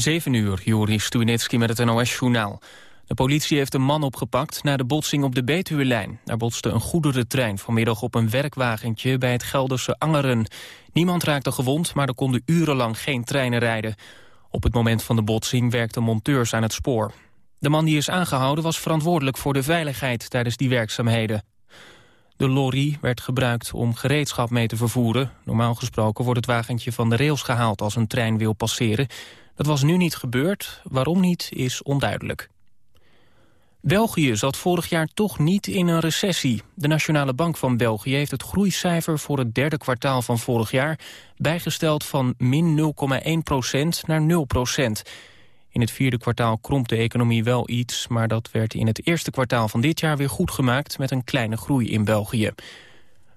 7 uur, Joris Stuinetski met het NOS-journaal. De politie heeft een man opgepakt na de botsing op de Betuwe-lijn. Daar botste een goederentrein vanmiddag op een werkwagentje bij het Gelderse Angeren. Niemand raakte gewond, maar er konden urenlang geen treinen rijden. Op het moment van de botsing werkten monteurs aan het spoor. De man die is aangehouden was verantwoordelijk voor de veiligheid tijdens die werkzaamheden. De lorry werd gebruikt om gereedschap mee te vervoeren. Normaal gesproken wordt het wagentje van de rails gehaald als een trein wil passeren. Dat was nu niet gebeurd. Waarom niet, is onduidelijk. België zat vorig jaar toch niet in een recessie. De Nationale Bank van België heeft het groeicijfer voor het derde kwartaal van vorig jaar bijgesteld van min 0,1% naar 0 In het vierde kwartaal kromp de economie wel iets, maar dat werd in het eerste kwartaal van dit jaar weer goed gemaakt met een kleine groei in België.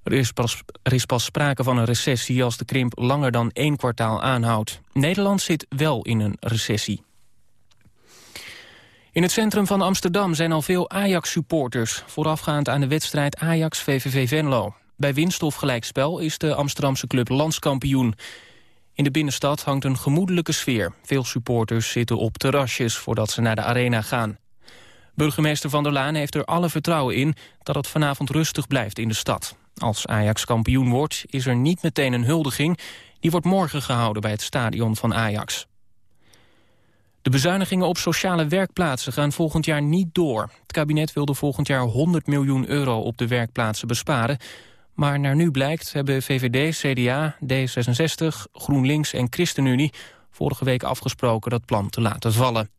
Er is, pas, er is pas sprake van een recessie als de krimp langer dan één kwartaal aanhoudt. Nederland zit wel in een recessie. In het centrum van Amsterdam zijn al veel Ajax-supporters... voorafgaand aan de wedstrijd Ajax-VVV Venlo. Bij winst of gelijkspel is de Amsterdamse club landskampioen. In de binnenstad hangt een gemoedelijke sfeer. Veel supporters zitten op terrasjes voordat ze naar de arena gaan. Burgemeester Van der Laan heeft er alle vertrouwen in... dat het vanavond rustig blijft in de stad. Als Ajax kampioen wordt, is er niet meteen een huldiging. Die wordt morgen gehouden bij het stadion van Ajax. De bezuinigingen op sociale werkplaatsen gaan volgend jaar niet door. Het kabinet wilde volgend jaar 100 miljoen euro op de werkplaatsen besparen. Maar naar nu blijkt hebben VVD, CDA, D66, GroenLinks en ChristenUnie... vorige week afgesproken dat plan te laten vallen.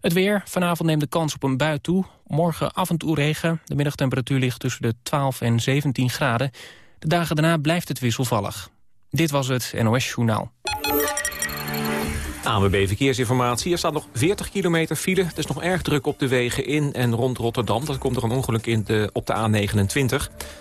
Het weer. Vanavond neemt de kans op een bui toe. Morgen af en regen. De middagtemperatuur ligt tussen de 12 en 17 graden. De dagen daarna blijft het wisselvallig. Dit was het NOS Journaal. ANWB Verkeersinformatie. Er staat nog 40 kilometer file. Het is nog erg druk op de wegen in en rond Rotterdam. Dat komt er een ongeluk in de, op de A29.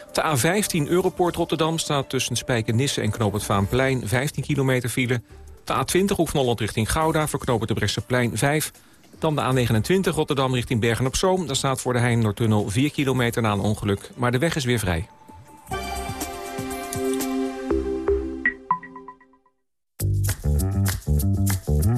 Op de A15 Europoort Rotterdam staat tussen Spijkenisse en Knoop het Vaanplein 15 kilometer file. De A20 Hoek van Holland richting Gouda voor Knoop het de Bresseplein 5. Dan de A29 Rotterdam richting Bergen-op-Zoom. Daar staat voor de Heinenoordtunnel 4 kilometer na een ongeluk. Maar de weg is weer vrij.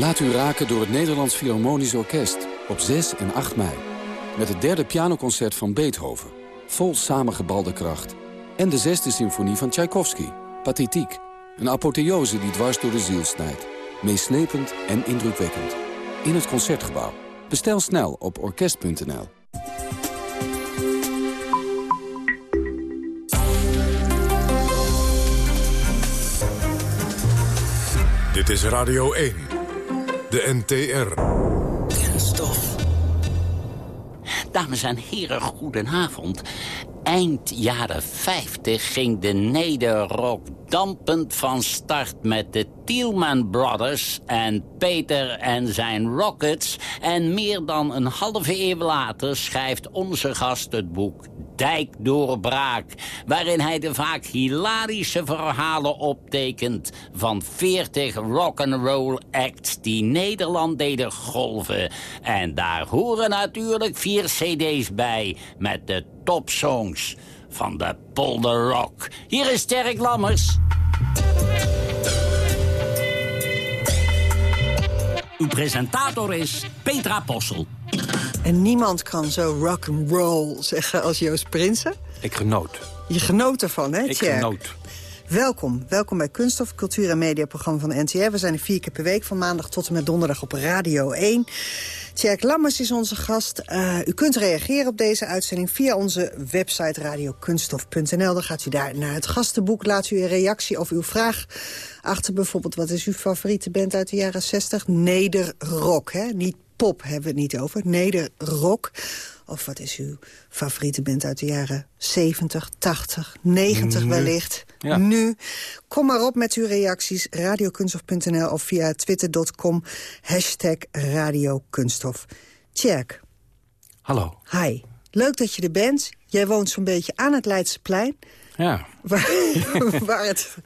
Laat u raken door het Nederlands Philharmonisch Orkest op 6 en 8 mei. Met het derde pianoconcert van Beethoven, vol samengebalde kracht. En de zesde symfonie van Tchaikovsky, Pathetiek. Een apotheose die dwars door de ziel snijdt. Meeslepend en indrukwekkend. In het Concertgebouw. Bestel snel op orkest.nl. Dit is Radio 1. De NTR. Dames en heren, goedenavond. Eind jaren 50 ging de nederrock dampend van start met de Tielman Brothers en Peter en zijn Rockets. En meer dan een halve eeuw later schrijft onze gast het boek Dijkdoorbraak... waarin hij de vaak hilarische verhalen optekent... van 40 rock'n'roll acts die Nederland deden golven. En daar horen natuurlijk vier cd's bij met de topsongs van de Polder Rock. Hier is Sterk Lammers. Uw presentator is Petra Possel. En niemand kan zo rock and roll zeggen als Joost Prinsen. Ik genoot. Je genoot ervan, hè, Ik Tjerk? genoot. Welkom. Welkom bij Kunststof, cultuur- en mediaprogramma van de NTR. We zijn er vier keer per week, van maandag tot en met donderdag op Radio 1. Tjerk Lammers is onze gast. Eh, u kunt reageren op deze uitzending via onze website radiokunststof.nl. Dan gaat u daar naar het gastenboek. Laat u een reactie of uw vraag achter. Bijvoorbeeld, wat is uw favoriete band uit de jaren 60? Nederrock, hè? Niet pop hebben we het niet over. Nederrock. Of wat is uw favoriete band uit de jaren 70, 80, 90 wellicht? Ja. Nu. Kom maar op met uw reacties. Radiokunsthof.nl of via twitter.com. Hashtag Radiokunsthof. Tjerk, Hallo. hi. Leuk dat je er bent. Jij woont zo'n beetje aan het Leidseplein. Ja. Waar, waar het,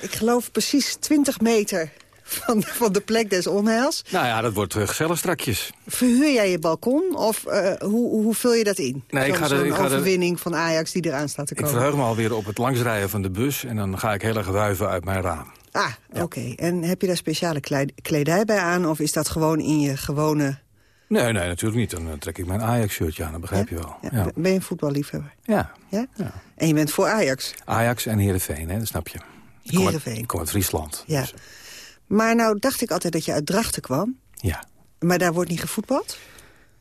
ik geloof, precies 20 meter van, van de plek des onheils. Nou ja, dat wordt gezellig strakjes. Verhuur jij je balkon of uh, hoe, hoe vul je dat in? Nee, ik ga ik er- overwinning van Ajax die eraan staat te Ik komen. verheug me alweer op het langsrijden van de bus... en dan ga ik heel erg wuiven uit mijn raam. Ah, oké. En heb je daar speciale kleid- kledij bij aan? Of is dat gewoon in je gewone... Nee, nee, natuurlijk niet. Dan eh, trek ik mijn Ajax-shirtje aan, dat begrijp je wel. Ja, Ja. Ben je een voetballiefhebber? Ja. Ja? En je bent voor Ajax? Ajax en Heerenveen, hè, dat snap je. Ik kom uit- Heerenveen. Ik kom uit Friesland. Ja. Dus, Maar nou dacht ik altijd dat je uit Drachten kwam. ja. Maar daar wordt niet gevoetbald?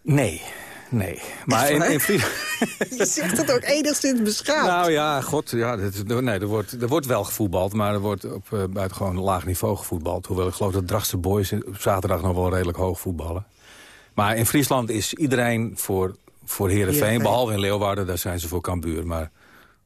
Nee, nee. Maar in, in Friesland... Je zegt het ook enigszins beschaamd. Nou ja, god, ja, dat nee, er, wordt, er wordt wel gevoetbald, maar er wordt op uh, buitengewoon laag niveau gevoetbald. Hoewel ik geloof dat Drachtse boys op zaterdag nog wel redelijk hoog voetballen. Maar in Friesland is iedereen voor, voor Heerenveen, Heerenveen. behalve in Leeuwarden, daar zijn ze voor Cambuur. Maar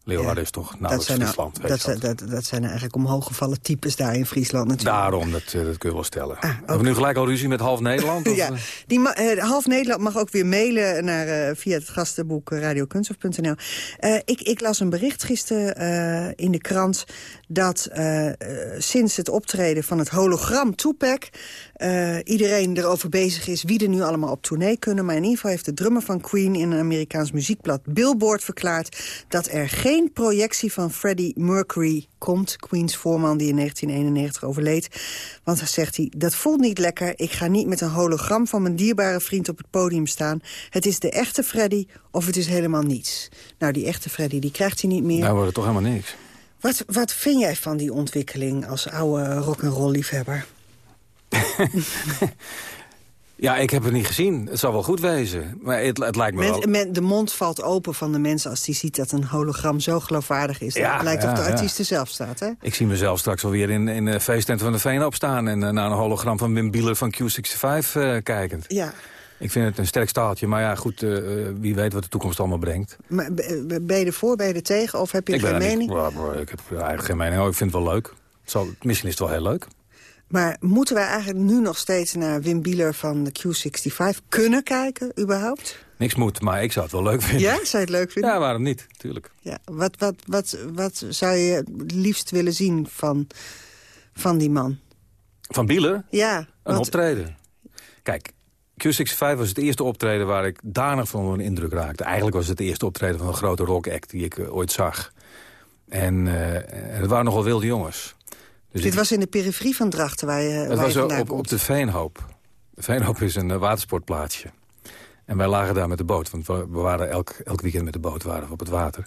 Leeuwarden is toch dat nauwelijks zijn, nou- Friesland. dat, zijn, dat, dat zijn eigenlijk omhooggevallen types daar in Friesland natuurlijk. Daarom, dat, eh, dat kun je wel stellen. Ah, Hebben we nu gelijk al ruzie met half Nederland? Ja, eh? die eh, half Nederland mag ook weer mailen naar, via het gastenboek radiokunsthof.nl. Eh, ik, ik las een bericht gisteren in de krant dat eh, eh, sinds het optreden van het hologram Tupac... eh, iedereen erover bezig is wie er nu allemaal op tournee kunnen. Maar in ieder geval heeft de drummer van Queen in een Amerikaans muziekblad Billboard verklaard... dat er geen projectie van Freddie Mercury komt. Queens voorman die in 1991 overleed. Want dan zegt hij, dat voelt niet lekker. Ik ga niet met een hologram van mijn dierbare vriend op het podium staan. Het is de echte Freddie of het is helemaal niets. Nou, die echte Freddie, die krijgt hij niet meer. Nou wordt het toch helemaal niks. Wat, wat vind jij van die ontwikkeling als oude rock'n'roll liefhebber? Ja, ik heb het niet gezien. Het zal wel goed wezen. Maar het, het lijkt me wel... Men, de mond valt open van de mensen als die ziet dat een hologram zo geloofwaardig is. Ja, het lijkt ja, of de ja. artiest er zelf staat, hè? Ik zie mezelf straks alweer in, in de feesttent van de Veen opstaan... en eh, naar een hologram van Wim Bieler van Q65 eh, kijkend. Ja. Ik vind het een sterk staaltje, maar ja, goed, eh, eh, wie weet wat de toekomst allemaal brengt. Maar ben je ervoor, ben je er tegen of heb je ik geen niet- mening? Well, ik heb eigenlijk geen mening. Oh, ik vind het wel leuk. Het zal, misschien is het wel heel leuk. Maar moeten wij eigenlijk nu nog steeds naar Wim Bieler van de Q65 kunnen kijken, überhaupt? Niks moet, maar ik zou het wel leuk vinden. Ja, zou je het leuk vinden? Ja, waarom niet? Tuurlijk. Ja. Wat, wat, wat, wat zou je het liefst willen zien van, van die man? Van Bieler, Ja, een optreden. Kijk, Q65 was het eerste optreden waar ik danig van onder de indruk raakte. Eigenlijk was het het eerste optreden van een grote rockact die ik eh, ooit zag. En eh, het waren nogal wilde jongens. Dus dit ik- was in de periferie van Drachten waar je, Het waar was je op, de Veenhoop. De Veenhoop is een eh, watersportplaatsje. En wij lagen daar met de boot. Want we, we waren elk, elk weekend met de boot waren we op het water.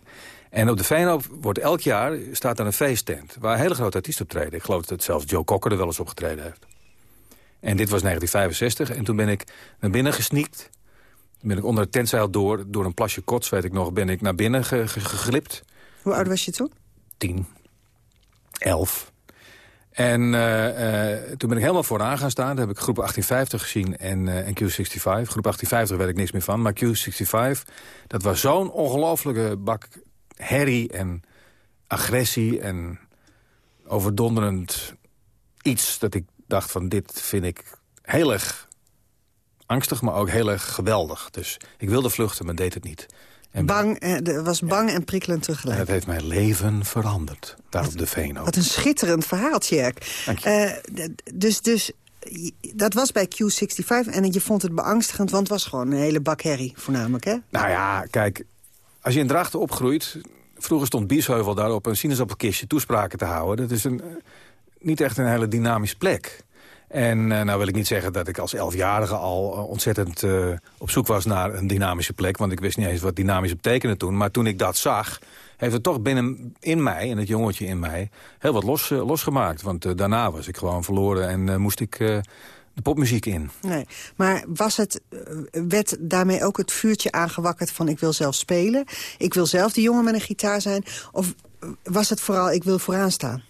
En op de Veenhoop wordt elk jaar staat daar een feesttent. Waar hele grote artiesten optreden. Ik geloof dat zelfs Joe Cocker er wel eens opgetreden heeft. En dit was 1965. En toen ben ik naar binnen gesneakt. Toen ben ik onder het tentzeil door, door een plasje kots, weet ik nog, ben ik naar binnen ge- ge- geglipt. Hoe oud was je toen? Tien. Elf. En eh, eh, toen ben ik helemaal vooraan gaan staan. Toen heb ik groep 1850 gezien en, eh, en Q65. Groep 1850 weet ik niks meer van. Maar Q65, dat was zo'n ongelofelijke bak herrie en agressie en overdonderend iets... dat ik dacht van dit vind ik heel erg angstig, maar ook heel erg geweldig. Dus ik wilde vluchten, maar deed het niet. En Bang, eh, was bang en prikkelend en tegelijk. het heeft mijn leven veranderd. Daar op de Veenhoop. Wat een schitterend verhaal, Tjerk. Je. Eh, dus, dus dat was bij Q65 en je vond het beangstigend... want het was gewoon een hele bak herrie, voornamelijk, hè? Nou ja, kijk, als je in Drachten opgroeit... Vroeger stond Biesheuvel daar op een sinaasappelkistje toespraken te houden. Dat is een, niet echt een hele dynamische plek. En eh, nou wil ik niet zeggen dat ik als elfjarige al eh, ontzettend eh, op zoek was naar een dynamische plek. Want ik wist niet eens wat dynamisch betekende toen. Maar toen ik dat zag, heeft het toch binnen in mij, en het jongetje in mij, heel wat los, losgemaakt. Want daarna was ik gewoon verloren en moest ik de popmuziek in. Nee, maar was het, werd daarmee ook het vuurtje aangewakkerd van... ik wil zelf spelen, ik wil zelf die jongen met een gitaar zijn... of was het vooral ik wil vooraan staan?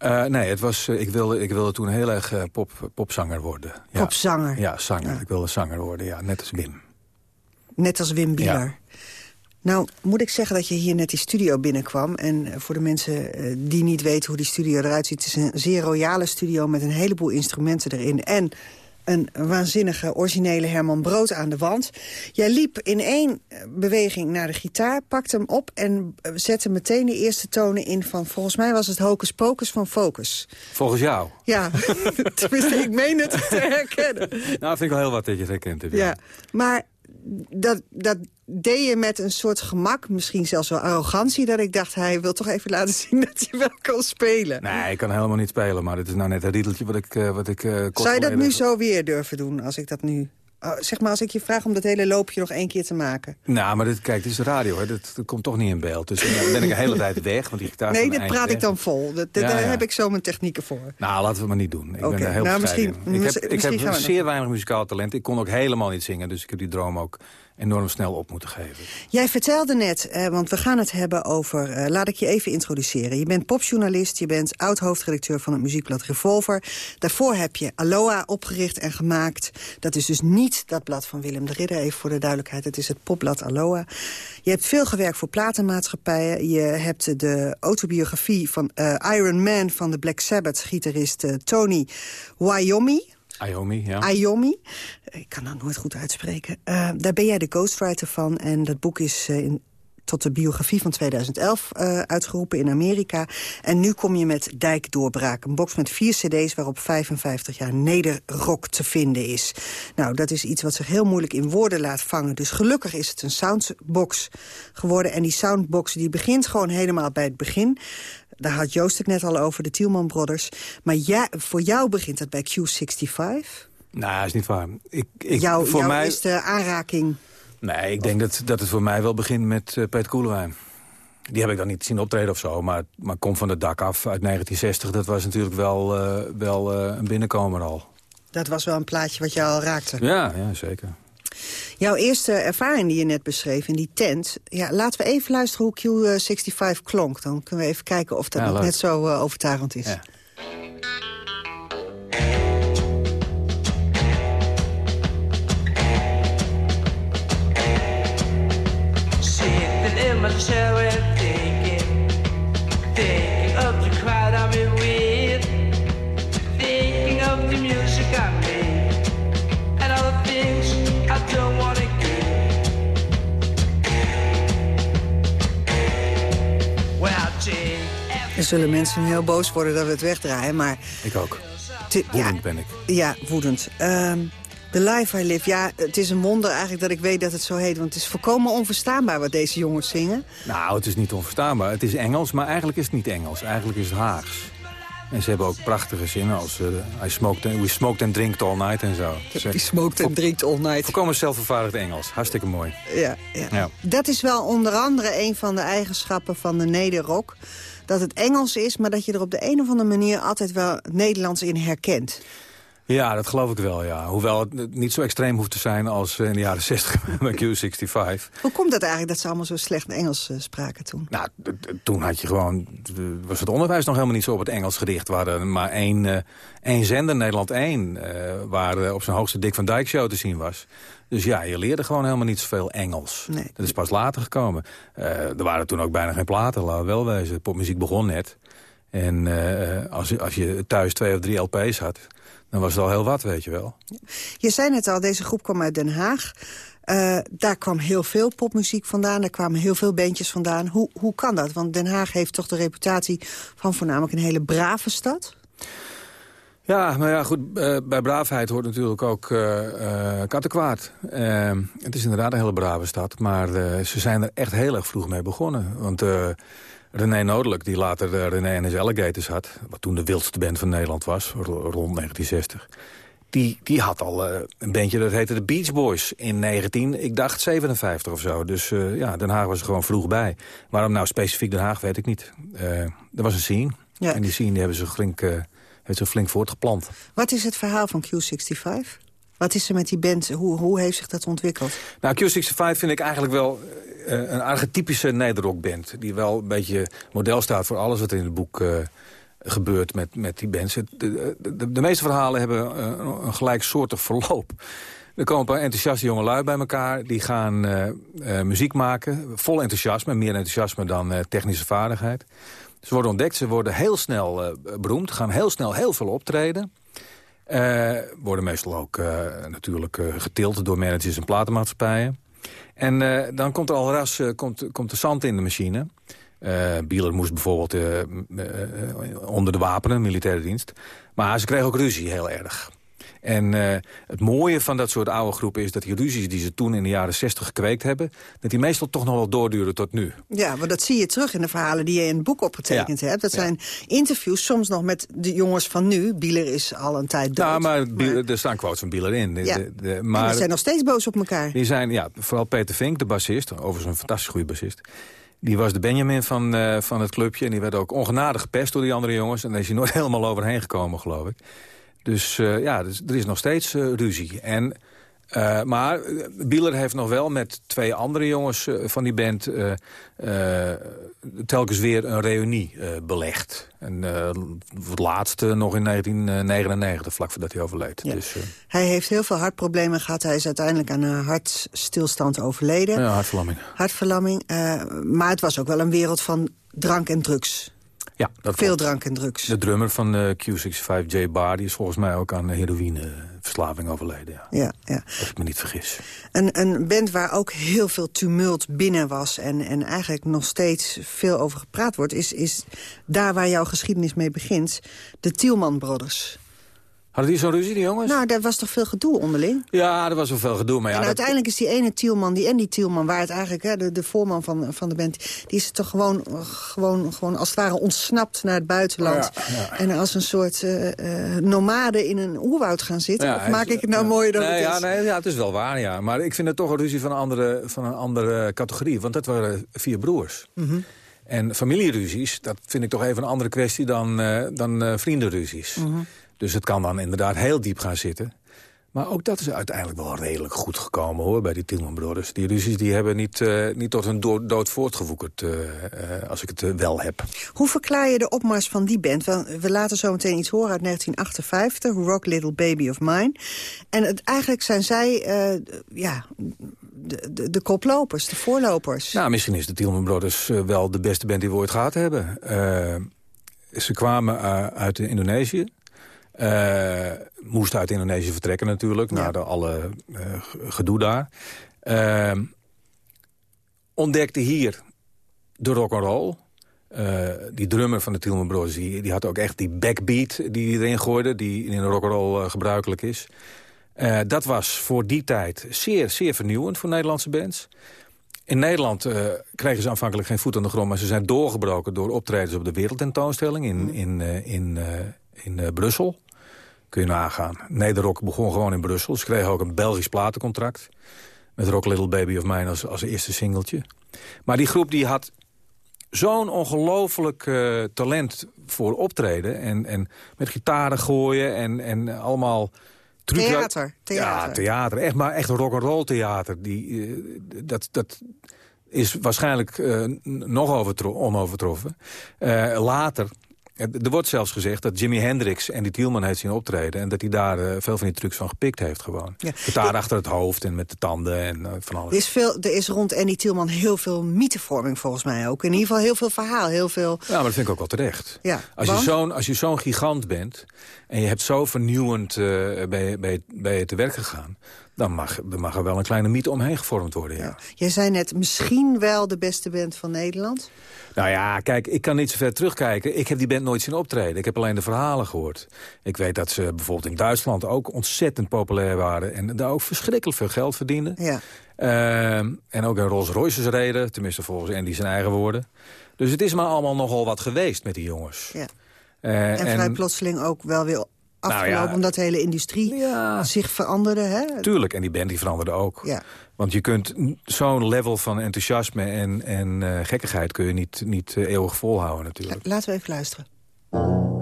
Eh, nee, het was, eh, ik, wilde, ik wilde toen heel erg eh, pop, popzanger worden. Ja. Popzanger? Ja, zanger. Ik wilde zanger worden, ja, net als Wim. Net als Wim Bieler. Nou, moet ik zeggen dat je hier net die studio binnenkwam. En voor de mensen die niet weten hoe die studio eruit ziet... het is een zeer royale studio met een heleboel instrumenten erin. En een waanzinnige originele Herman Brood aan de wand. Jij liep in één eh, beweging naar de gitaar, pakte hem op... en zette meteen de eerste tonen in van... volgens mij was het Hocus Pocus van Focus. Volgens jou? Ja, tenminste, ik meen het te herkennen. Nou, vind ik wel heel wat dat je het herkent. Ja. ja, maar dat, dat deed je met een soort gemak, misschien zelfs wel arrogantie... dat ik dacht, hij wil toch even laten zien dat hij wel kan spelen. Nee, ik kan helemaal niet spelen, maar dit is nou net een riedeltje wat ik... Uh, wat ik uh, Zou je dat nu zo weer durven doen, als ik dat nu Oh, zeg maar als ik je vraag om dat hele loopje nog één keer te maken. Nou, maar dit, kijk, dit is radio, hè. Dat, komt toch niet in beeld. Dus dan ben ik de hele tijd weg, want die gitaar Nee, dit praat ik dan vol. Dat, Daar heb ik zo mijn technieken voor. Nou, laten we het maar niet doen. Ik ben daar heel nou, misschien, Ik heb, ik heb zeer weinig muzikaal talent. Ik kon ook helemaal niet zingen, dus ik heb die droom ook enorm snel op moeten geven. Jij vertelde net, eh, want we gaan het hebben over... Eh, laat ik je even introduceren. Je bent popjournalist, je bent oud-hoofdredacteur van het muziekblad Revolver. Daarvoor heb je Aloha opgericht en gemaakt. Dat is dus niet dat blad van Willem de Ridder, even voor de duidelijkheid. Het is het popblad Aloha. Je hebt veel gewerkt voor platenmaatschappijen. Je hebt de autobiografie van uh, Iron Man van de Black Sabbath-gitarist uh, Tony Wyoming Ayomi, ja. Ayomi. Ik kan dat nooit goed uitspreken. Uh, daar ben jij de ghostwriter van. En dat boek is uh, in, tot de biografie van 2011 uh, eh, uitgeroepen in Amerika. En nu kom je met Dijkdoorbraak. Een box met vier cd's waarop 55 jaar nederrock te vinden is. Nou, dat is iets wat zich heel moeilijk in woorden laat vangen. Dus gelukkig is het een soundbox geworden. En die soundbox die begint gewoon helemaal bij het begin daar had Joost het net al over, de Tielman Brothers. Maar ja, voor jou begint het bij Q65? Nou, dat is niet waar. Ik, ik, Jou, voor mij... is de aanraking... Nee, ik denk dat, dat het voor mij wel begint met uh, Peter Koelewijn. Die heb ik dan niet zien optreden of zo, maar, maar komt van het dak af uit 1960. Dat was natuurlijk wel, uh, wel uh, een binnenkomer al. Dat was wel een plaatje wat jou al raakte? Ja, ja zeker. Jouw eerste ervaring die je net beschreef in die tent... Ja, laten we even luisteren hoe Q65 klonk. Dan kunnen we even kijken of dat nog net zo uh, overtuigend is. Ja. Zullen mensen heel boos worden dat we het wegdraaien, maar... Ik ook. Woedend ben ik. Ja, woedend. Um, The Life I Live, ja, het is een wonder eigenlijk dat ik weet dat het zo heet. Want het is volkomen onverstaanbaar wat deze jongens zingen. Nou, het is niet onverstaanbaar. Het is Engels, maar eigenlijk is het niet Engels. Eigenlijk is het Haags. En ze hebben ook prachtige zinnen als uh, I smoked and, We smoked and drinked all night en zo. We smoked and drinked all night. Volkomen zelfvervaardigd Engels. Hartstikke mooi. Ja, ja, ja. Dat is wel onder andere een van de eigenschappen van de nederrock dat het Engels is... maar dat je er op de een of andere manier altijd wel Nederlands in herkent. Ja, dat geloof ik wel, ja. Hoewel het niet zo extreem hoeft te zijn als in de jaren 60 met Q65. Hoe komt dat eigenlijk dat ze allemaal zo slecht Engels uh, spraken toen? Nou, toen had je gewoon... was het onderwijs nog helemaal niet zo op het Engels gericht. We hadden maar één, uh, één zender, Nederland 1... Uh, waar op zijn hoogste Dick van Dijk show te zien was. Dus ja, je leerde gewoon helemaal niet zoveel Engels. Nee. Dat is pas later gekomen. er waren toen ook bijna geen platen, laten we wel wezen. Popmuziek begon net. En als, als je thuis twee of drie LP's had dan was het al heel wat, weet je wel. Je zei net al, deze groep kwam uit Den Haag. Uh, daar kwam heel veel popmuziek vandaan. Daar kwamen heel veel bandjes vandaan. Hoe, hoe kan dat? Want Den Haag heeft toch de reputatie van voornamelijk een hele brave stad? Ja, maar ja, goed, uh, bij braafheid hoort natuurlijk ook uh, kattenkwaad. het is inderdaad een hele brave stad, maar ze zijn er echt heel erg vroeg mee begonnen. Want René Nodelijk, die later uh, René en his Alligators had... wat toen de wildste band van Nederland was, rond 1960... Die, die had al uh, een bandje, dat heette de Beach Boys in 19, ik dacht 57 of zo. Dus uh, ja, Den Haag was er gewoon vroeg bij. Waarom nou specifiek Den Haag, weet ik niet. er was een scene. Ja. En die scene die hebben ze flink, heeft ze flink voortgeplant. Wat is het verhaal van Q65? Wat is er met die band? Hoe, hoe heeft zich dat ontwikkeld? Nou, Q65 vind ik eigenlijk wel uh, een archetypische nederrockband. Die wel een beetje model staat voor alles wat in het boek uh, gebeurt met, met die bands. De, de, meeste verhalen hebben uh, een gelijksoortig verloop. Er komen een paar enthousiaste jongelui bij elkaar. Die gaan muziek maken. Vol enthousiasme. Meer enthousiasme dan technische vaardigheid. Ze worden ontdekt. Ze worden heel snel beroemd. Gaan heel snel heel veel optreden. worden meestal ook natuurlijk getild door managers en platenmaatschappijen. En dan komt er al ras komt, komt de zand in de machine. Uh, Bieler moest bijvoorbeeld uh, uh, onder de wapenen, militaire dienst. Maar ze kregen ook ruzie heel erg. En het mooie van dat soort oude groepen is dat die ruzies die ze toen in de jaren 60 gekweekt hebben... dat die meestal toch nog wel doorduren tot nu. Ja, maar dat zie je terug in de verhalen die je in het boek opgetekend hebt. Dat zijn interviews, soms nog met de jongens van nu. Bieler is al een tijd dood. Nou, maar, maar... er staan quotes van Bieler in. Ja. De, de, maar... die zijn nog steeds boos op elkaar. Die zijn, ja, vooral Peter Vink, de bassist, overigens een fantastisch goede bassist... Die was de Benjamin van, uh, van het clubje. En die werd ook ongenadig gepest door die andere jongens. En daar is hij nooit helemaal overheen gekomen, geloof ik. Dus uh, ja, dus, er is nog steeds uh, ruzie. En uh, maar Bieler heeft nog wel met twee andere jongens van die band... Telkens weer een reunie belegd. En het laatste nog in 1999, vlak voordat hij overleed. Ja. Dus, hij heeft heel veel hartproblemen gehad. Hij is uiteindelijk aan een hartstilstand overleden. Ja, hartverlamming. Hartverlamming. maar het was ook wel een wereld van drank en drugs. Ja, dat Veel drank en drugs. De drummer van uh, Q65, Jay Barr, die is volgens mij ook aan heroïneverslaving overleden. Ja. Ja, ja. Als ik me niet vergis. Een, een band waar ook heel veel tumult binnen was... en, en eigenlijk nog steeds veel over gepraat wordt... Is, is daar waar jouw geschiedenis mee begint, de Tielman Brothers. Hadden die zo'n ruzie, die jongens? Nou, daar was toch veel gedoe onderling? Ja, er was wel veel gedoe. Maar ja, en uiteindelijk is die ene Tielman, die Andy Tielman... waar het eigenlijk, hè, de, de voorman van, van de band... die is toch gewoon, gewoon, gewoon als het ware ontsnapt naar het buitenland. Oh ja, ja. En als een soort uh, uh, nomade in een oerwoud gaan zitten. of maak ik het nou mooier dan nee, het is? Ja, nee, ja, het is wel waar, ja. Maar ik vind het toch een ruzie van een andere, van een andere categorie. Want dat waren vier broers. Mm -hmm. En familieruzies, dat vind ik toch even een andere kwestie dan, uh, dan vriendenruzies. Mm -hmm. Dus het kan dan inderdaad heel diep gaan zitten. Maar ook dat is uiteindelijk wel redelijk goed gekomen hoor, bij die Tilman Brothers. Die ruzies die hebben niet, uh, niet tot hun dood, dood voortgewoekerd, uh, uh, als ik het wel heb. Hoe verklaar je de opmars van die band? We laten zo meteen iets horen uit 1958, Rock Little Baby of Mine. En het, eigenlijk zijn zij ja, de, de, de, koplopers, de voorlopers. Nou, misschien is de Tilman Brothers wel de beste band die we ooit gehad hebben. ze kwamen uit Indonesië. Uh, moest uit Indonesië vertrekken natuurlijk, ja. na de alle uh, gedoe daar. Uh, ontdekte hier de rock'n'roll. die drummer van de Tielman Brothers, die, die, had ook echt die backbeat die hij erin gooide... die in een rock'n'roll gebruikelijk is. dat was voor die tijd zeer, zeer vernieuwend voor Nederlandse bands. In Nederland kregen ze aanvankelijk geen voet aan de grond... maar ze zijn doorgebroken door optredens op de wereldtentoonstelling in, in, in, in uh, Brussel. Kun je nagaan. Nederrock begon gewoon in Brussel. Ze kregen ook een Belgisch platencontract. Met Rock Little Baby of Mine als, als eerste singeltje. Maar die groep die had zo'n ongelooflijk uh, talent voor optreden. En, en met gitaren gooien en, en allemaal... Theater, theater. Ja, theater. Echt, maar echt rock'n'roll theater. Die, uh, dat, dat is waarschijnlijk uh, nog onovertroffen. later er wordt zelfs gezegd dat Jimi Hendrix en die Tielman heeft zien optreden... en dat hij daar uh, veel van die trucs van gepikt heeft gewoon. Ja. Gitaar achter het hoofd en met de tanden en uh, van alles. Er is, veel, er is rond Andy Tielman heel veel mythevorming volgens mij ook. In ieder geval heel veel verhaal, heel veel... Ja, maar dat vind ik ook wel terecht. Ja, als, je zo'n, als je zo'n gigant bent en je hebt zo vernieuwend uh, bij, bij, bij je te werk gegaan dan mag, er mag er wel een kleine mythe omheen gevormd worden, ja. ja. Jij zei net, misschien wel de beste band van Nederland. Nou ja, kijk, ik kan niet zo ver terugkijken. Ik heb die band nooit zien optreden. Ik heb alleen de verhalen gehoord. Ik weet dat ze bijvoorbeeld in Duitsland ook ontzettend populair waren... en daar ook verschrikkelijk veel geld verdienden. Ja. Uh, en ook een Rolls Royces reden, tenminste volgens Andy zijn eigen woorden. Dus het is maar allemaal nogal wat geweest met die jongens. Ja. Uh, en vrij en... plotseling ook wel weer afgelopen... Nou ja, omdat de hele industrie ja, zich veranderde. Hè? Tuurlijk, en die band die veranderde ook. Ja. Want je kunt zo'n level van enthousiasme en, en uh, gekkigheid... kun je niet, niet uh, eeuwig volhouden natuurlijk. Laten we even luisteren.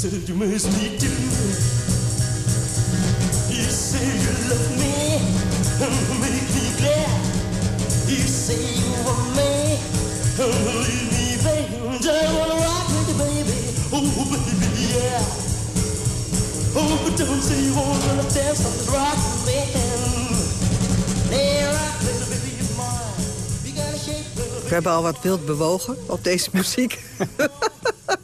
Said you miss me too. You say you love me and make me glad. You say you want me and leave me, baby. Just wanna rock with you, baby. Oh, baby, yeah. Oh, but don't say you wanna dance on the rock, baby. Hey, rock, baby. We hebben al wat wild bewogen op deze muziek.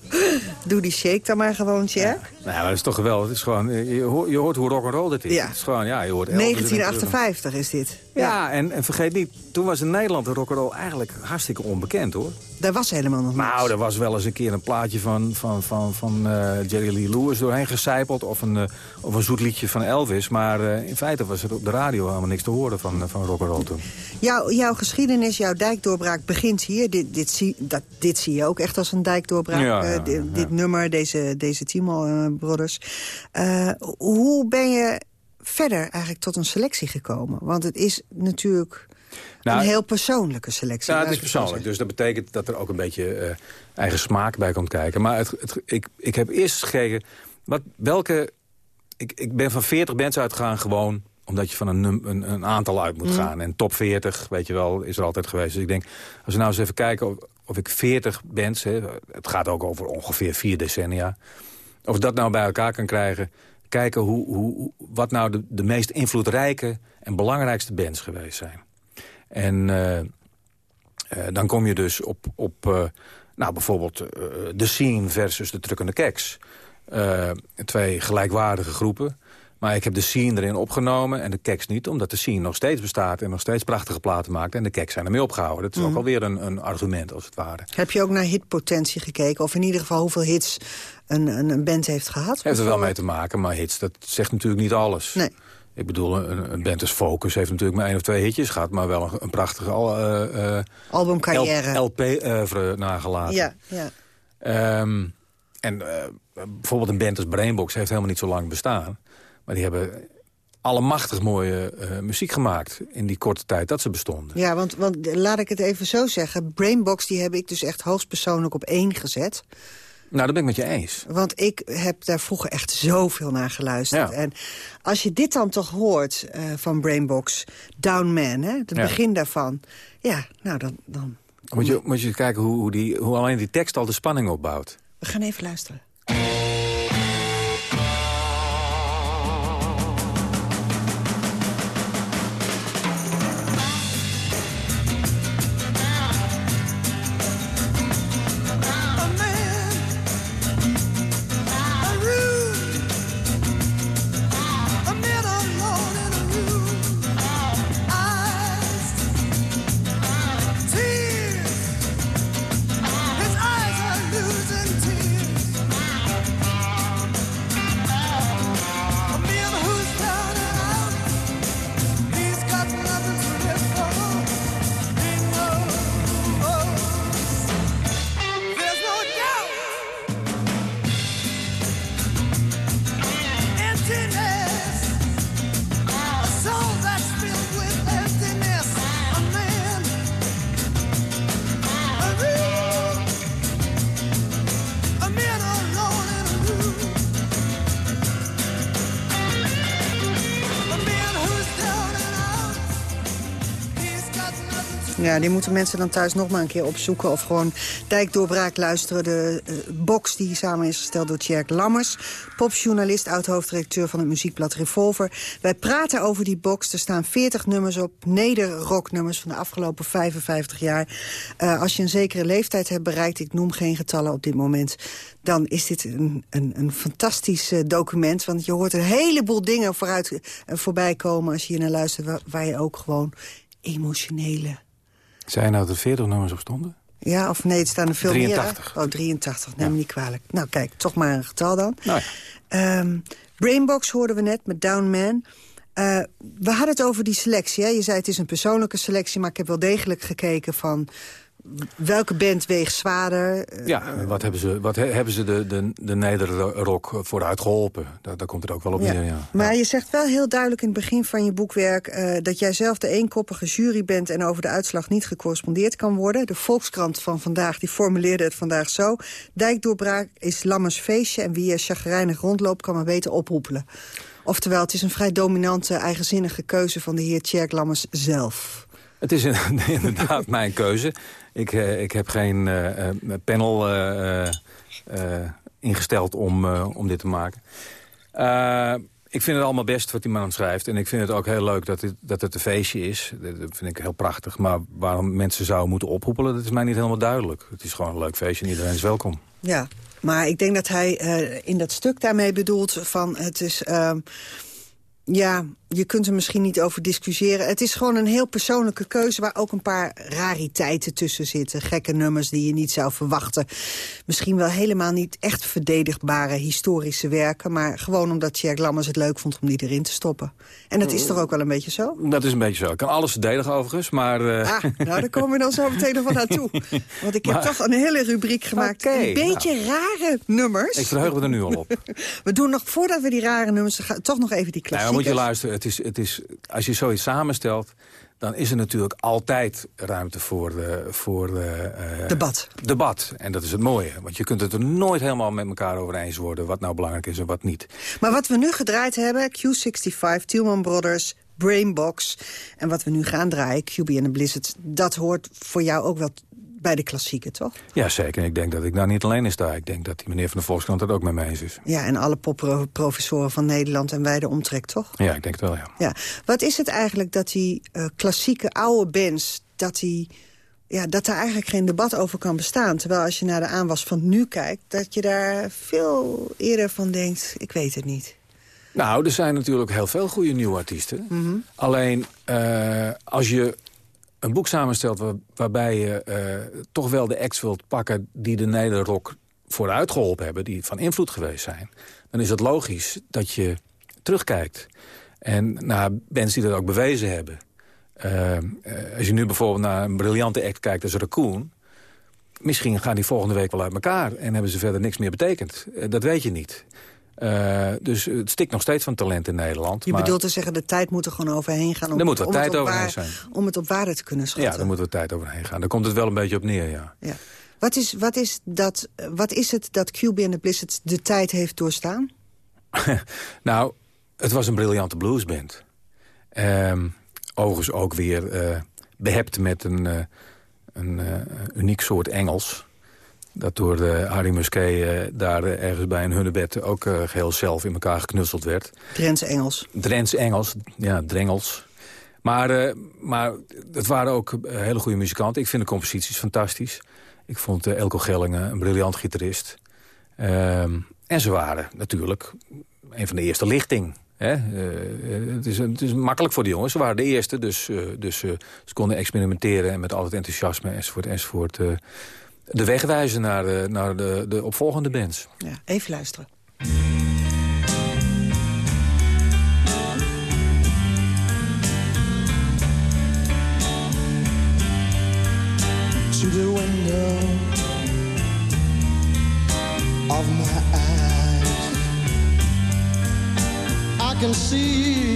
Doe die shake dan maar gewoon, Jack. Nou, dat is toch geweldig. Het is gewoon, eh, je, hoort, je hoort hoe rock'n'roll dit is. Ja. Het is gewoon, ja, je hoort Elvis erin terug. 1958 is dit. Ja, en, en vergeet niet, toen was in Nederland de rock'n'roll eigenlijk hartstikke onbekend, hoor. Daar was helemaal nog niks. Nou, er was wel eens een keer een plaatje van, van, van, van eh, Jerry Lee Lewis doorheen gecijpeld... of een, eh, of een zoet liedje van Elvis. Maar eh, in feite was er op de radio helemaal niks te horen van, van rock'n'roll toen. Jouw, jouw geschiedenis, jouw dijkdoorbraak begint hier. Dit, dit, zie, dat, dit zie je ook echt als een dijkdoorbraak. Ja, ja, dit, ja. dit nummer, deze, deze Timo Brothers. Hoe ben je verder eigenlijk tot een selectie gekomen? Want het is natuurlijk Nou, een heel persoonlijke selectie. Ja, het is persoonlijk. Dus dat betekent dat er ook een beetje eh, eigen smaak bij komt kijken. Maar het, het, ik, ik heb eerst gekeken... Wat, welke, ik, ik ben van 40 bands uitgegaan gewoon omdat je van een, een, een aantal uit moet gaan. En top 40, weet je wel, is er altijd geweest. Dus ik denk, als we nou eens even kijken of, of ik 40 bands... Hè, het gaat ook over ongeveer vier decennia... of ik dat nou bij elkaar kan krijgen... kijken hoe, hoe, wat nou de, de meest invloedrijke en belangrijkste bands geweest zijn. En eh, eh, dan kom je dus op, op eh, nou, bijvoorbeeld de Scene versus de Trukkende Keks. Twee gelijkwaardige groepen. Maar ik heb de Scene erin opgenomen en de Keks niet... omdat de Scene nog steeds bestaat en nog steeds prachtige platen maakt... en de Keks zijn ermee opgehouden. Dat is ook alweer een, een argument, als het ware. Heb je ook naar hitpotentie gekeken? Of in ieder geval hoeveel hits een, een, een band heeft gehad? Heeft er wel mee te maken, maar hits, dat zegt natuurlijk niet alles. Nee. Ik bedoel, een, een band als Focus heeft natuurlijk maar één of twee hitjes gehad... maar wel een, een prachtige al, eh, eh, Albumcarrière. LP-oeuvre nagelaten. ja, ja. Ehm, en eh, bijvoorbeeld een band als Brainbox heeft helemaal niet zo lang bestaan. Maar die hebben allemachtig mooie eh, muziek gemaakt... in die korte tijd dat ze bestonden. Ja, want, want laat ik het even zo zeggen. Brainbox die heb ik dus echt hoogstpersoonlijk op één gezet. Nou, dat ben ik met je eens. Want ik heb daar vroeger echt zoveel naar geluisterd. Ja. En als je dit dan toch hoort eh, van Brainbox, Down Man, hè, het Ja. begin daarvan. Ja, nou dan... dan Moet je, moet je kijken hoe, hoe, die, hoe alleen die tekst al de spanning opbouwt. we gaan even luisteren. Die moeten mensen dan thuis nog maar een keer opzoeken... of gewoon Dijkdoorbraak luisteren. De eh, box die samen is gesteld door Tjerk Lammers... popjournalist, oud-hoofdredacteur van het muziekblad Revolver. Wij praten over die box. Er staan 40 nummers op, nederrocknummers van de afgelopen 55 jaar. Eh, als je een zekere leeftijd hebt bereikt, ik noem geen getallen op dit moment... dan is dit een, een, een fantastisch eh, document. Want je hoort een heleboel dingen vooruit, voorbij komen... als je hier naar luistert, waar, waar je ook gewoon emotionele... Zei je nou dat er 40 nummers op stonden? Ja, of nee, het staan er veel 83. meer. Oh, 83, neem me niet kwalijk. Nou, kijk, toch maar een getal dan. Nou ja. Ehm, Brainbox hoorden we net met Down Man. Eh, we hadden het over die selectie. Hè? Je zei het is een persoonlijke selectie, maar ik heb wel degelijk gekeken van... welke band weegt zwaarder? Eh, Ja, wat hebben ze, wat he- hebben ze de, de, de nederrock vooruit geholpen? Daar, daar komt het ook wel op neer, ja. Maar je zegt wel heel duidelijk in het begin van je boekwerk... eh, dat jij zelf de eenkoppige jury bent... en over de uitslag niet gecorrespondeerd kan worden. De Volkskrant van vandaag die formuleerde het vandaag zo... Dijkdoorbraak is Lammers feestje... en wie er chagrijnig rondloopt kan maar beter ophoepelen. Oftewel, het is een vrij dominante, eigenzinnige keuze... van de heer Tjerk Lammers zelf. Het is in- inderdaad mijn keuze. Ik, eh, ik heb geen eh, eh, panel ingesteld om, om dit te maken. Ik vind het allemaal best wat die man schrijft. En ik vind het ook heel leuk dat het, dat een feestje is. Dat vind ik heel prachtig. Maar waarom mensen zouden moeten ophoepelen, dat is mij niet helemaal duidelijk. Het is gewoon een leuk feestje en iedereen is welkom. Ja, maar ik denk dat hij in dat stuk daarmee bedoelt van het is... ehm, ja, je kunt er misschien niet over discussiëren. Het is gewoon een heel persoonlijke keuze... waar ook een paar rariteiten tussen zitten. Gekke nummers die je niet zou verwachten. Misschien wel helemaal niet echt verdedigbare historische werken... maar gewoon omdat Tjerk Lammers het leuk vond om die erin te stoppen. En dat is toch ook wel een beetje zo? Dat is een beetje zo. Ik kan alles verdedigen overigens, maar... eh, Ah, nou, daar komen we dan zo meteen nog wel naartoe. Want ik heb Maar- toch een hele rubriek gemaakt. Een beetje rare nummers. ik verheug me er nu al op. We doen nog, voordat we die rare nummers... toch nog even die Nou, klassiekers. moet je luisteren. Het is, het is, als je zoiets samenstelt, dan is er natuurlijk altijd ruimte voor, eh, voor eh, eh, Debat. debat. En dat is het mooie. Want je kunt het er nooit helemaal met elkaar over eens worden... wat nou belangrijk is en wat niet. Maar wat we nu gedraaid hebben, Q65, Tielman Brothers, Brainbox... en wat we nu gaan draaien, QB and the Blizzards... dat hoort voor jou ook wel bij de klassieken, toch? Ja, zeker. En ik denk dat ik daar niet alleen in sta. Ik denk dat die meneer van de Volkskrant het ook met mij eens is. Ja, en alle popprofessoren van Nederland en wijde omtrek, toch? Ja, ik denk het wel, ja. Ja. Wat is het eigenlijk dat die eh, klassieke oude bands... dat die ja, dat daar eigenlijk geen debat over kan bestaan. Terwijl als je naar de aanwas van nu kijkt... dat je daar veel eerder van denkt, ik weet het niet. Nou, er zijn natuurlijk heel veel goede nieuwe artiesten. Alleen, eh, als je een boek samenstelt waar- waarbij je eh, toch wel de acts wilt pakken... die de nederrock vooruit geholpen hebben, die van invloed geweest zijn... dan is het logisch dat je terugkijkt. En naar bands die dat ook bewezen hebben. Eh, eh, als je nu bijvoorbeeld naar een briljante act kijkt als Raccoon... misschien gaan die volgende week wel uit elkaar... en hebben ze verder niks meer betekend. Dat weet je niet. Eh, dus het stikt nog steeds van talent in Nederland. Je maar- bedoelt te zeggen, de tijd moet er gewoon overheen gaan... om, Er moet wat om het tijd op overheen waar- zijn. Om het op waarde te kunnen schatten. Ja, daar moeten we tijd overheen gaan. Daar komt het wel een beetje op neer, ja. Ja. Wat, is, wat, is dat, wat is het dat QB en de Blizzards de tijd heeft doorstaan? Nou, het was een briljante bluesband. Ehm overigens ook weer eh, behept met een, eh, een uniek soort Engels. Dat door eh, Harry Musquet eh, daar ergens bij een hunnebed... ook eh, geheel zelf in elkaar geknutseld werd. Drents Engels. Drents Engels, ja, Drengels. Maar, eh, maar het waren ook hele goede muzikanten. Ik vind de composities fantastisch. Ik vond Elko Gellingen een briljant gitarist. Ehm, en ze waren natuurlijk een van de eerste lichting. Hè? Het, is, het is makkelijk voor de jongens. Ze waren de eerste, dus, dus ze konden experimenteren... en met al het enthousiasme enzovoort, enzovoort... de weg wijzen naar, de, naar de, de opvolgende bands. Ja, even luisteren. to the window of my eyes. I can see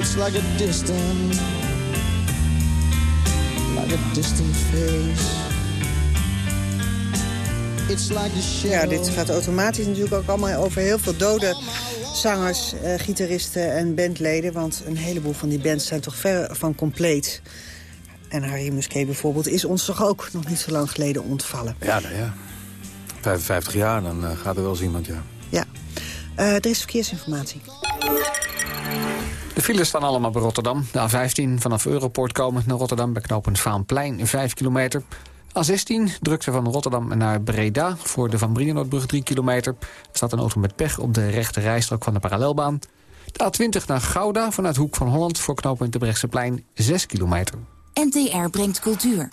It's like a distant, like a distant face. Ja, dit gaat automatisch natuurlijk ook allemaal over heel veel dode zangers, eh, gitaristen en bandleden. Want een heleboel van die bands zijn toch ver van compleet. En Harry Musquet bijvoorbeeld is ons toch ook nog niet zo lang geleden ontvallen. Ja, nou ja. 55 jaar, dan eh, gaat er wel eens iemand, ja. Ja. Eh, er is verkeersinformatie. De files staan allemaal bij Rotterdam. De A15 vanaf Europoort komen naar Rotterdam bij knooppunt Vaanplein 5 kilometer. A16 drukte van Rotterdam naar Breda voor de Van Brienenoordbrug 3 kilometer. Er staat een auto met pech op de rechte rijstrook van de parallelbaan. De A20 naar Gouda vanuit Hoek van Holland voor knooppunt de Brechtseplein 6 kilometer. NTR brengt cultuur.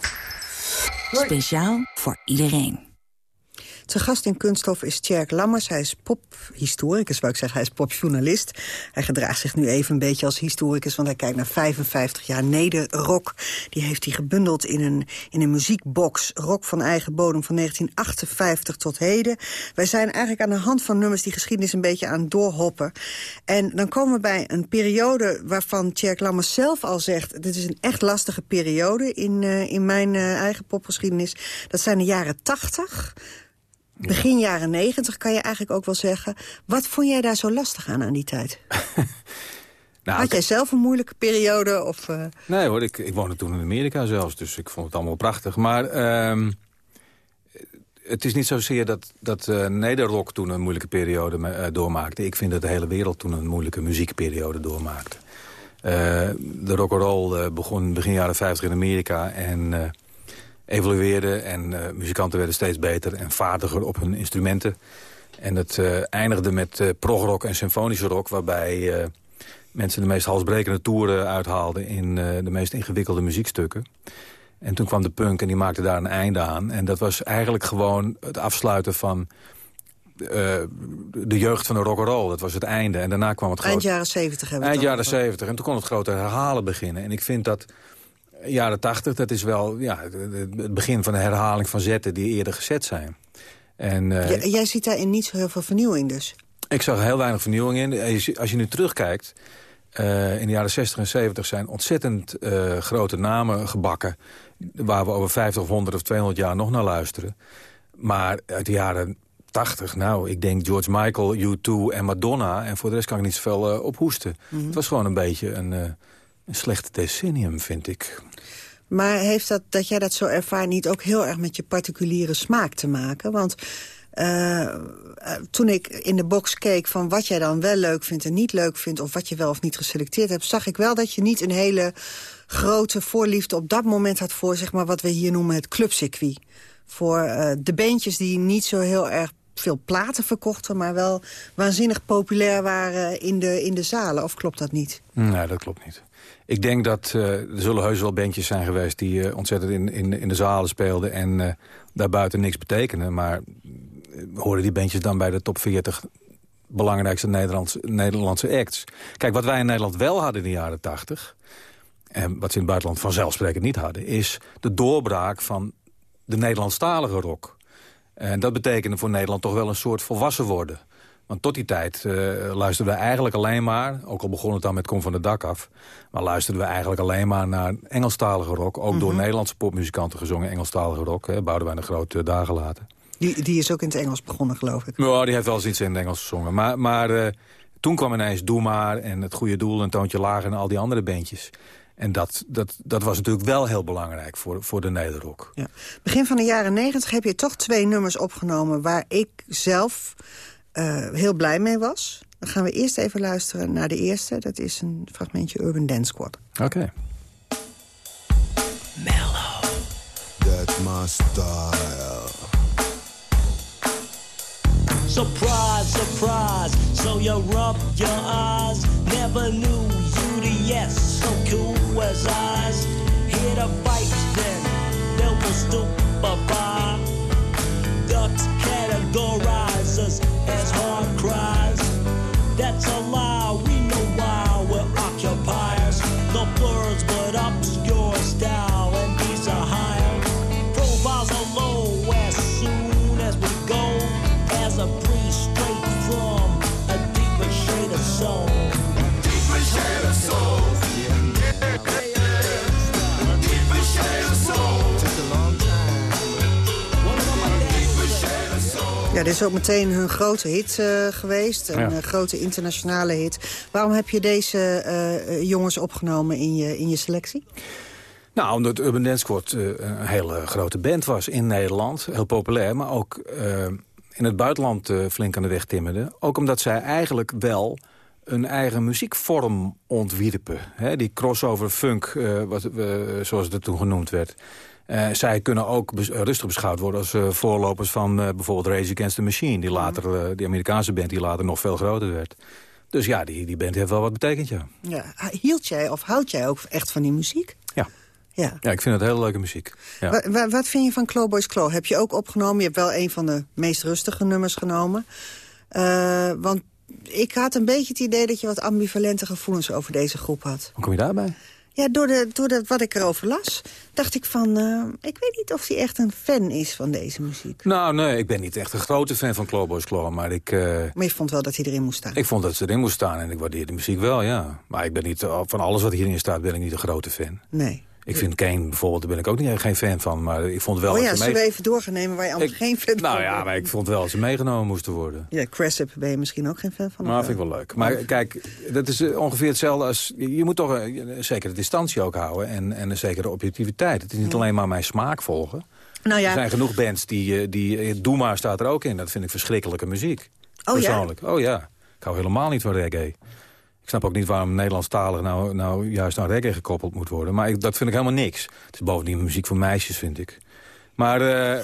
Speciaal voor iedereen. Te gast in Kunststof is Tjerk Lammers. Hij is pophistoricus, wou ik zeggen. Hij is popjournalist. Hij gedraagt zich nu even een beetje als historicus... want hij kijkt naar 55 jaar nederrock. Die heeft hij gebundeld in een, in een muziekbox. Rock van eigen bodem van 1958 tot heden. Wij zijn eigenlijk aan de hand van nummers... die geschiedenis een beetje aan doorhoppen. En dan komen we bij een periode waarvan Tjerk Lammers zelf al zegt... dit is een echt lastige periode in, uh, in mijn uh, eigen popgeschiedenis. Dat zijn de jaren 80... Begin jaren negentig kan je eigenlijk ook wel zeggen. Wat vond jij daar zo lastig aan aan die tijd? nou, Had jij zelf een moeilijke periode? Of, uh... Nee hoor, ik, ik woonde toen in Amerika zelfs, dus ik vond het allemaal prachtig. Maar uh, het is niet zozeer dat, dat uh, Nederrock toen een moeilijke periode uh, doormaakte. Ik vind dat de hele wereld toen een moeilijke muziekperiode doormaakte. de rock'n'roll begon begin jaren 50 in Amerika en evolueerde. En uh, muzikanten werden steeds beter en vaardiger op hun instrumenten. En het uh, eindigde met uh, progrock en symfonische rock... waarbij mensen de meest halsbrekende toeren uithaalden... in de meest ingewikkelde muziekstukken. En toen kwam de punk en die maakte daar een einde aan. En dat was eigenlijk gewoon het afsluiten van... de jeugd van de rock'n'roll. Dat was het einde. En daarna kwam het Eind jaren zeventig hebben we Eind jaren zeventig. En toen kon het grote herhalen beginnen. En ik vind dat jaren tachtig, dat is wel ja, het begin van de herhaling van zetten die eerder gezet zijn. En, uh, jij ziet daarin niet zo heel veel vernieuwing dus? Ik zag heel weinig vernieuwing in. Als je nu terugkijkt, uh, in de jaren 60 en 70 zijn ontzettend uh, grote namen gebakken... waar we over 50 of 100 of 200 jaar nog naar luisteren. Maar uit de jaren 80, nou, ik denk George Michael, U2 en Madonna... en voor de rest kan ik niet zoveel uh, ophoesten. Mm -hmm. Het was gewoon een beetje een, een slecht decennium, vind ik. Maar heeft dat, dat jij dat zo ervaart niet ook heel erg met je particuliere smaak te maken? Want uh, toen ik in de box keek van wat jij dan wel leuk vindt en niet leuk vindt... of wat je wel of niet geselecteerd hebt... zag ik wel dat je niet een hele grote voorliefde op dat moment had... voor zeg maar, wat we hier noemen het clubcircuit. Voor uh, de beentjes die niet zo heel erg veel platen verkochten... maar wel waanzinnig populair waren in de, in de zalen. Of klopt dat niet? Nee, dat klopt niet. Ik denk dat uh, er zullen heus wel bandjes zijn geweest... die uh, ontzettend in, in, in de zalen speelden en uh, daarbuiten niks betekenen. Maar horen die bandjes dan bij de top 40 belangrijkste Nederlands, Nederlandse acts? Kijk, wat wij in Nederland wel hadden in de jaren 80... en wat ze in het buitenland vanzelfsprekend niet hadden... is de doorbraak van de Nederlandstalige rock. En dat betekende voor Nederland toch wel een soort volwassen worden... Want tot die tijd uh, luisterden we eigenlijk alleen maar... ook al begon het dan met Kom van de Dak af... maar luisterden we eigenlijk alleen maar naar Engelstalige rock. Ook door Nederlandse popmuzikanten gezongen Engelstalige rock. Hè, wij een grote dagen later. Die, die is ook in het Engels begonnen, geloof ik. Ja, die heeft wel eens iets in het Engels gezongen. Maar, maar uh, toen kwam ineens Doe Maar en Het Goede Doel en Toontje Lager... en al die andere bandjes. En dat, dat, dat was natuurlijk wel heel belangrijk voor, voor de nederrock. Ja. Begin van de jaren negentig heb je toch twee nummers opgenomen... waar ik zelf uh, heel blij mee was. Dan gaan we eerst even luisteren naar de eerste. Dat is een fragmentje Urban Dance Squad. Oké. Okay. Mellow. That's my style. Surprise, surprise. So you rub your eyes. Never knew you the yes. So cool as eyes. Hear the pipes then. They will stupefy. Ducks categorize us as hard cries. That's a lie, dit is ook meteen hun grote hit uh, geweest. Een ja. grote internationale hit. Waarom heb je deze uh, jongens opgenomen in je, in je selectie? Nou, omdat Urban Dance Squad uh, een hele grote band was in Nederland. Heel populair, maar ook in het buitenland flink aan de weg timmerde. Ook omdat zij eigenlijk wel een eigen muziekvorm ontwierpen. Die crossover funk, eh, wat, eh, zoals het toen genoemd werd. Eh, zij kunnen ook bes- eh, rustig beschouwd worden als eh, voorlopers van bijvoorbeeld Rage Against the Machine. Die, later, eh, die Amerikaanse band die later nog veel groter werd. Dus ja, die, die band heeft wel wat betekend, ja. Ja. Hield jij of houd jij ook echt van die muziek? Ja. Ja. Ja, ik vind het hele leuke muziek. Ja. Wa- wa- wat vind je van Clawboys Claw? Heb je ook opgenomen? Je hebt wel een van de meest rustige nummers genomen. Want ik had een beetje het idee dat je wat ambivalente gevoelens over deze groep had. Hoe kom je daarbij? Ja, door, de, door de, wat ik erover las, dacht ik van... eh, ik weet niet of hij echt een fan is van deze muziek. Nou, nee, ik ben niet echt een grote fan van Clawboys Claw, maar ik... eh, Maar je vond wel dat hij erin moest staan. Ik vond dat ze erin moest staan en ik waardeer de muziek wel, ja. Maar ik ben niet, eh, van alles wat hierin staat ben ik niet een grote fan. Nee. Ik vind Kane bijvoorbeeld, daar ben ik ook niet, geen fan van. Maar ik vond wel oh ja, ze zullen mee... we even door gaan nemen waar je Ik- geen fan Nou van ja, bent? maar ik vond wel dat ze meegenomen moesten worden. Ja, Cressip ben je misschien ook geen fan van? Maar vind ik wel? leuk. Maar kijk, dat is eh, ongeveer hetzelfde als... Je moet toch een, een zekere distantie ook houden en, en een zekere objectiviteit. Het is niet alleen maar mijn smaak volgen. Nou ja, Er zijn genoeg bands die... eh, die eh, Doe maar staat er ook in. Dat vind ik verschrikkelijke muziek. Oh ja? Persoonlijk. Oh ja. Ik hou helemaal niet van reggae. Ik snap ook niet waarom Nederlandstalig nou, nou juist aan reggae gekoppeld moet worden. Maar ik, dat vind ik helemaal niks. Het is bovendien muziek voor meisjes, vind ik. Maar eh,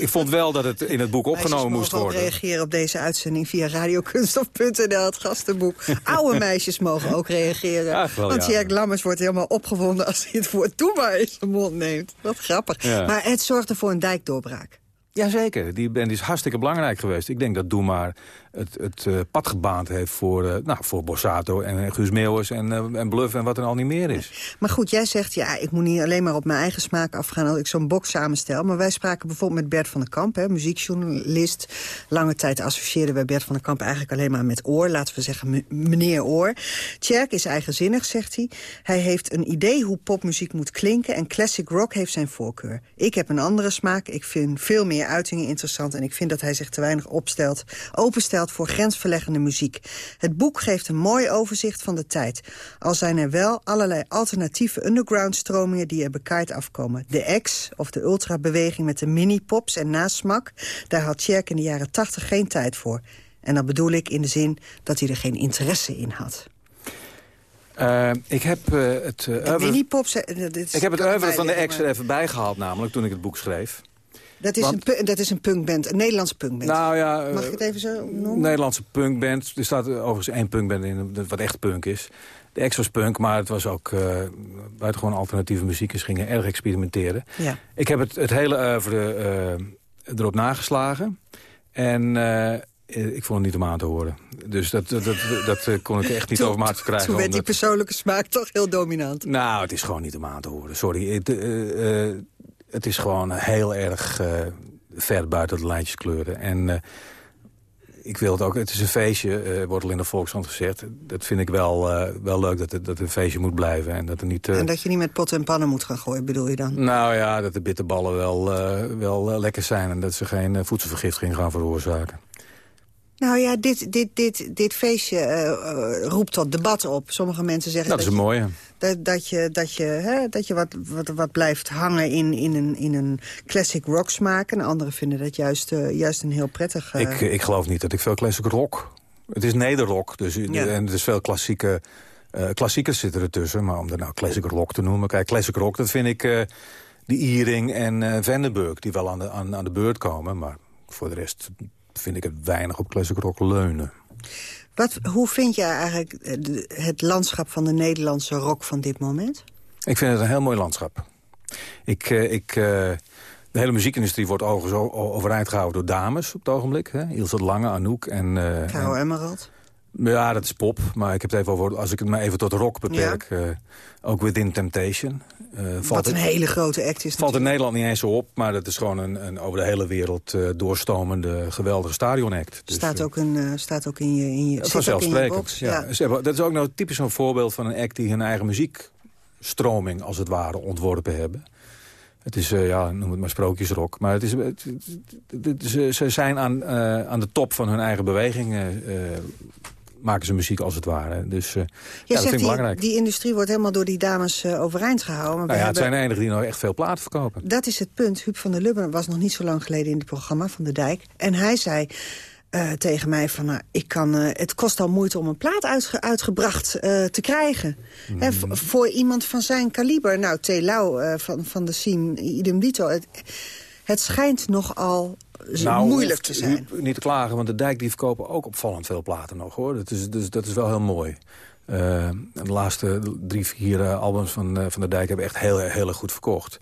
ik, vond wel dat het in het boek opgenomen meisjes moest worden. reageren op deze uitzending via radiokunstof.nl, het gastenboek. Oude meisjes mogen ook reageren. Ach, wel, want ja. Jack Lammers wordt helemaal opgewonden als hij het woord doe maar in zijn mond neemt. Wat grappig. Ja. Maar het zorgde voor een dijkdoorbraak. Jazeker, die band is hartstikke belangrijk geweest. Ik denk dat Doe maar het, het eh, pad gebaand heeft voor, eh, nou, voor Borsato en Guus Meeuwis en, eh, en Bluff en wat er al niet meer is. Maar goed, jij zegt, ja, ik moet niet alleen maar op mijn eigen smaak afgaan... als ik zo'n box samenstel. Maar wij spraken bijvoorbeeld met Bert van der Kamp, hè, muziekjournalist. Lange tijd associeerden wij Bert van der Kamp eigenlijk alleen maar met Oor. Laten we zeggen, meneer Oor. Tjerk is eigenzinnig, zegt hij. Hij heeft een idee hoe popmuziek moet klinken... en classic rock heeft zijn voorkeur. Ik heb een andere smaak. Ik vind veel meer uitingen interessant... en ik vind dat hij zich te weinig opstelt, openstelt voor grensverleggende muziek. Het boek geeft een mooi overzicht van de tijd. Al zijn er wel allerlei alternatieve underground-stromingen... die er bekaaid afkomen. De X, of de ultrabeweging met de mini-pops en nasmak... daar had Tjerk in de jaren tachtig geen tijd voor. En dat bedoel ik in de zin dat hij er geen interesse in had. Eh, ik heb eh, het uh, is- ik heb het oeuvre van de liggen, X maar- er even bijgehaald namelijk toen ik het boek schreef. Dat is, Want- een, dat is een punkband, een Nederlandse punkband. Nou ja, eh, Mag ik het even zo noemen? Nederlandse punkband. Er staat overigens één punkband in, dat- wat echt punk is. De X was punk, maar het was ook uh, buitengewoon alternatieve muziek. Ze gingen erg experimenteren. Ja. Ik heb het, het hele oeuvre uh, erop nageslagen. En uh, ik vond het niet om aan te horen. Dus dat, dat, dat, dat kon ik echt niet Toen- over maat krijgen. Toen werd die persoonlijke smaak toch heel dominant. Nou, het is gewoon niet om aan te horen. Sorry. Het, eh, eh, het is gewoon heel erg eh, ver buiten de lijntjes kleuren. En eh, ik wil het ook... Het is een feestje, eh, wordt al in de Volkskrant gezegd. Dat vind ik wel, wel leuk, dat het, dat het een feestje moet blijven. En dat er niet... En dat je niet met potten en pannen moet gaan gooien, bedoel je dan? Nou ja, dat de bitterballen wel, wel lekker zijn... en dat ze geen voedselvergiftiging gaan veroorzaken. Nou ja, dit, dit, dit, dit feestje roept tot debat op. Sommige mensen zeggen Dat is een je, mooie. Dat, dat je, dat je, hè, dat je wat, wat, wat blijft hangen in, in, een, in een classic rock smaak. En anderen vinden dat juist, eh, juist een heel prettig... eh, Ik, ik geloof niet dat ik veel classic rock... Het is nederrock, dus, Ja. en er is veel klassieke... eh klassiekers zitten ertussen, maar om dat nou classic rock te noemen... Kijk, classic rock, dat vind ik eh de Iering en eh Vandenberg... die wel aan de, aan, aan de beurt komen, maar voor de rest vind ik het weinig op classic rock leunen. Wat, hoe vind jij eigenlijk eh, het landschap van de Nederlandse rock van dit moment? Ik vind het een heel mooi landschap. Ik, eh, ik, eh, de hele muziekindustrie wordt overigens overeind gehouden door dames op het ogenblik. Hè? Ilse Lange, Anouk en... Caro en- Emerald? Ja, dat is pop. Maar ik heb het even over, als ik het maar even tot rock beperk. ook Within Temptation. Eh, valt Wat een hele grote act is Valt in Nederland niet eens zo op, maar dat is gewoon een, een over de hele wereld eh, doorstomende geweldige stadionact. Dus, staat, eh, ook een, staat ook in je, in je, vanzelfsprekend. Ja. Hebben- dat is ook nou typisch een voorbeeld van een act die hun eigen muziekstroming als het ware ontworpen hebben. Het is, ja, noem het maar sprookjesrock. Maar het is, het, het- het- ze, zijn aan, aan de top van hun eigen beweging. eh, maken ze muziek als het ware. Dus eh, ja, dat vind ik belangrijk. die industrie wordt helemaal door die dames eh, overeind gehouden. Maar nou ja, het zijn enigen die nou echt veel platen verkopen. Dat is het punt. Huub van der Lubbe was nog niet zo lang geleden in het programma van De Dijk. En hij zei, eh, tegen mij van... Nou, ik kan, het kost al moeite om een plaat uitge- uitgebracht te krijgen. V- voor iemand van zijn kaliber. Nou, T. Lau van, van de scene, idem dito. Het, het schijnt nogal z- moeilijk te zijn. Niet te klagen, want de dijk die verkopen ook opvallend veel platen nog, hoor. Dat is, dus, dat is wel heel mooi. Eh, de laatste drie, vier eh, albums van, eh, van de dijk hebben echt heel, heel erg goed verkocht.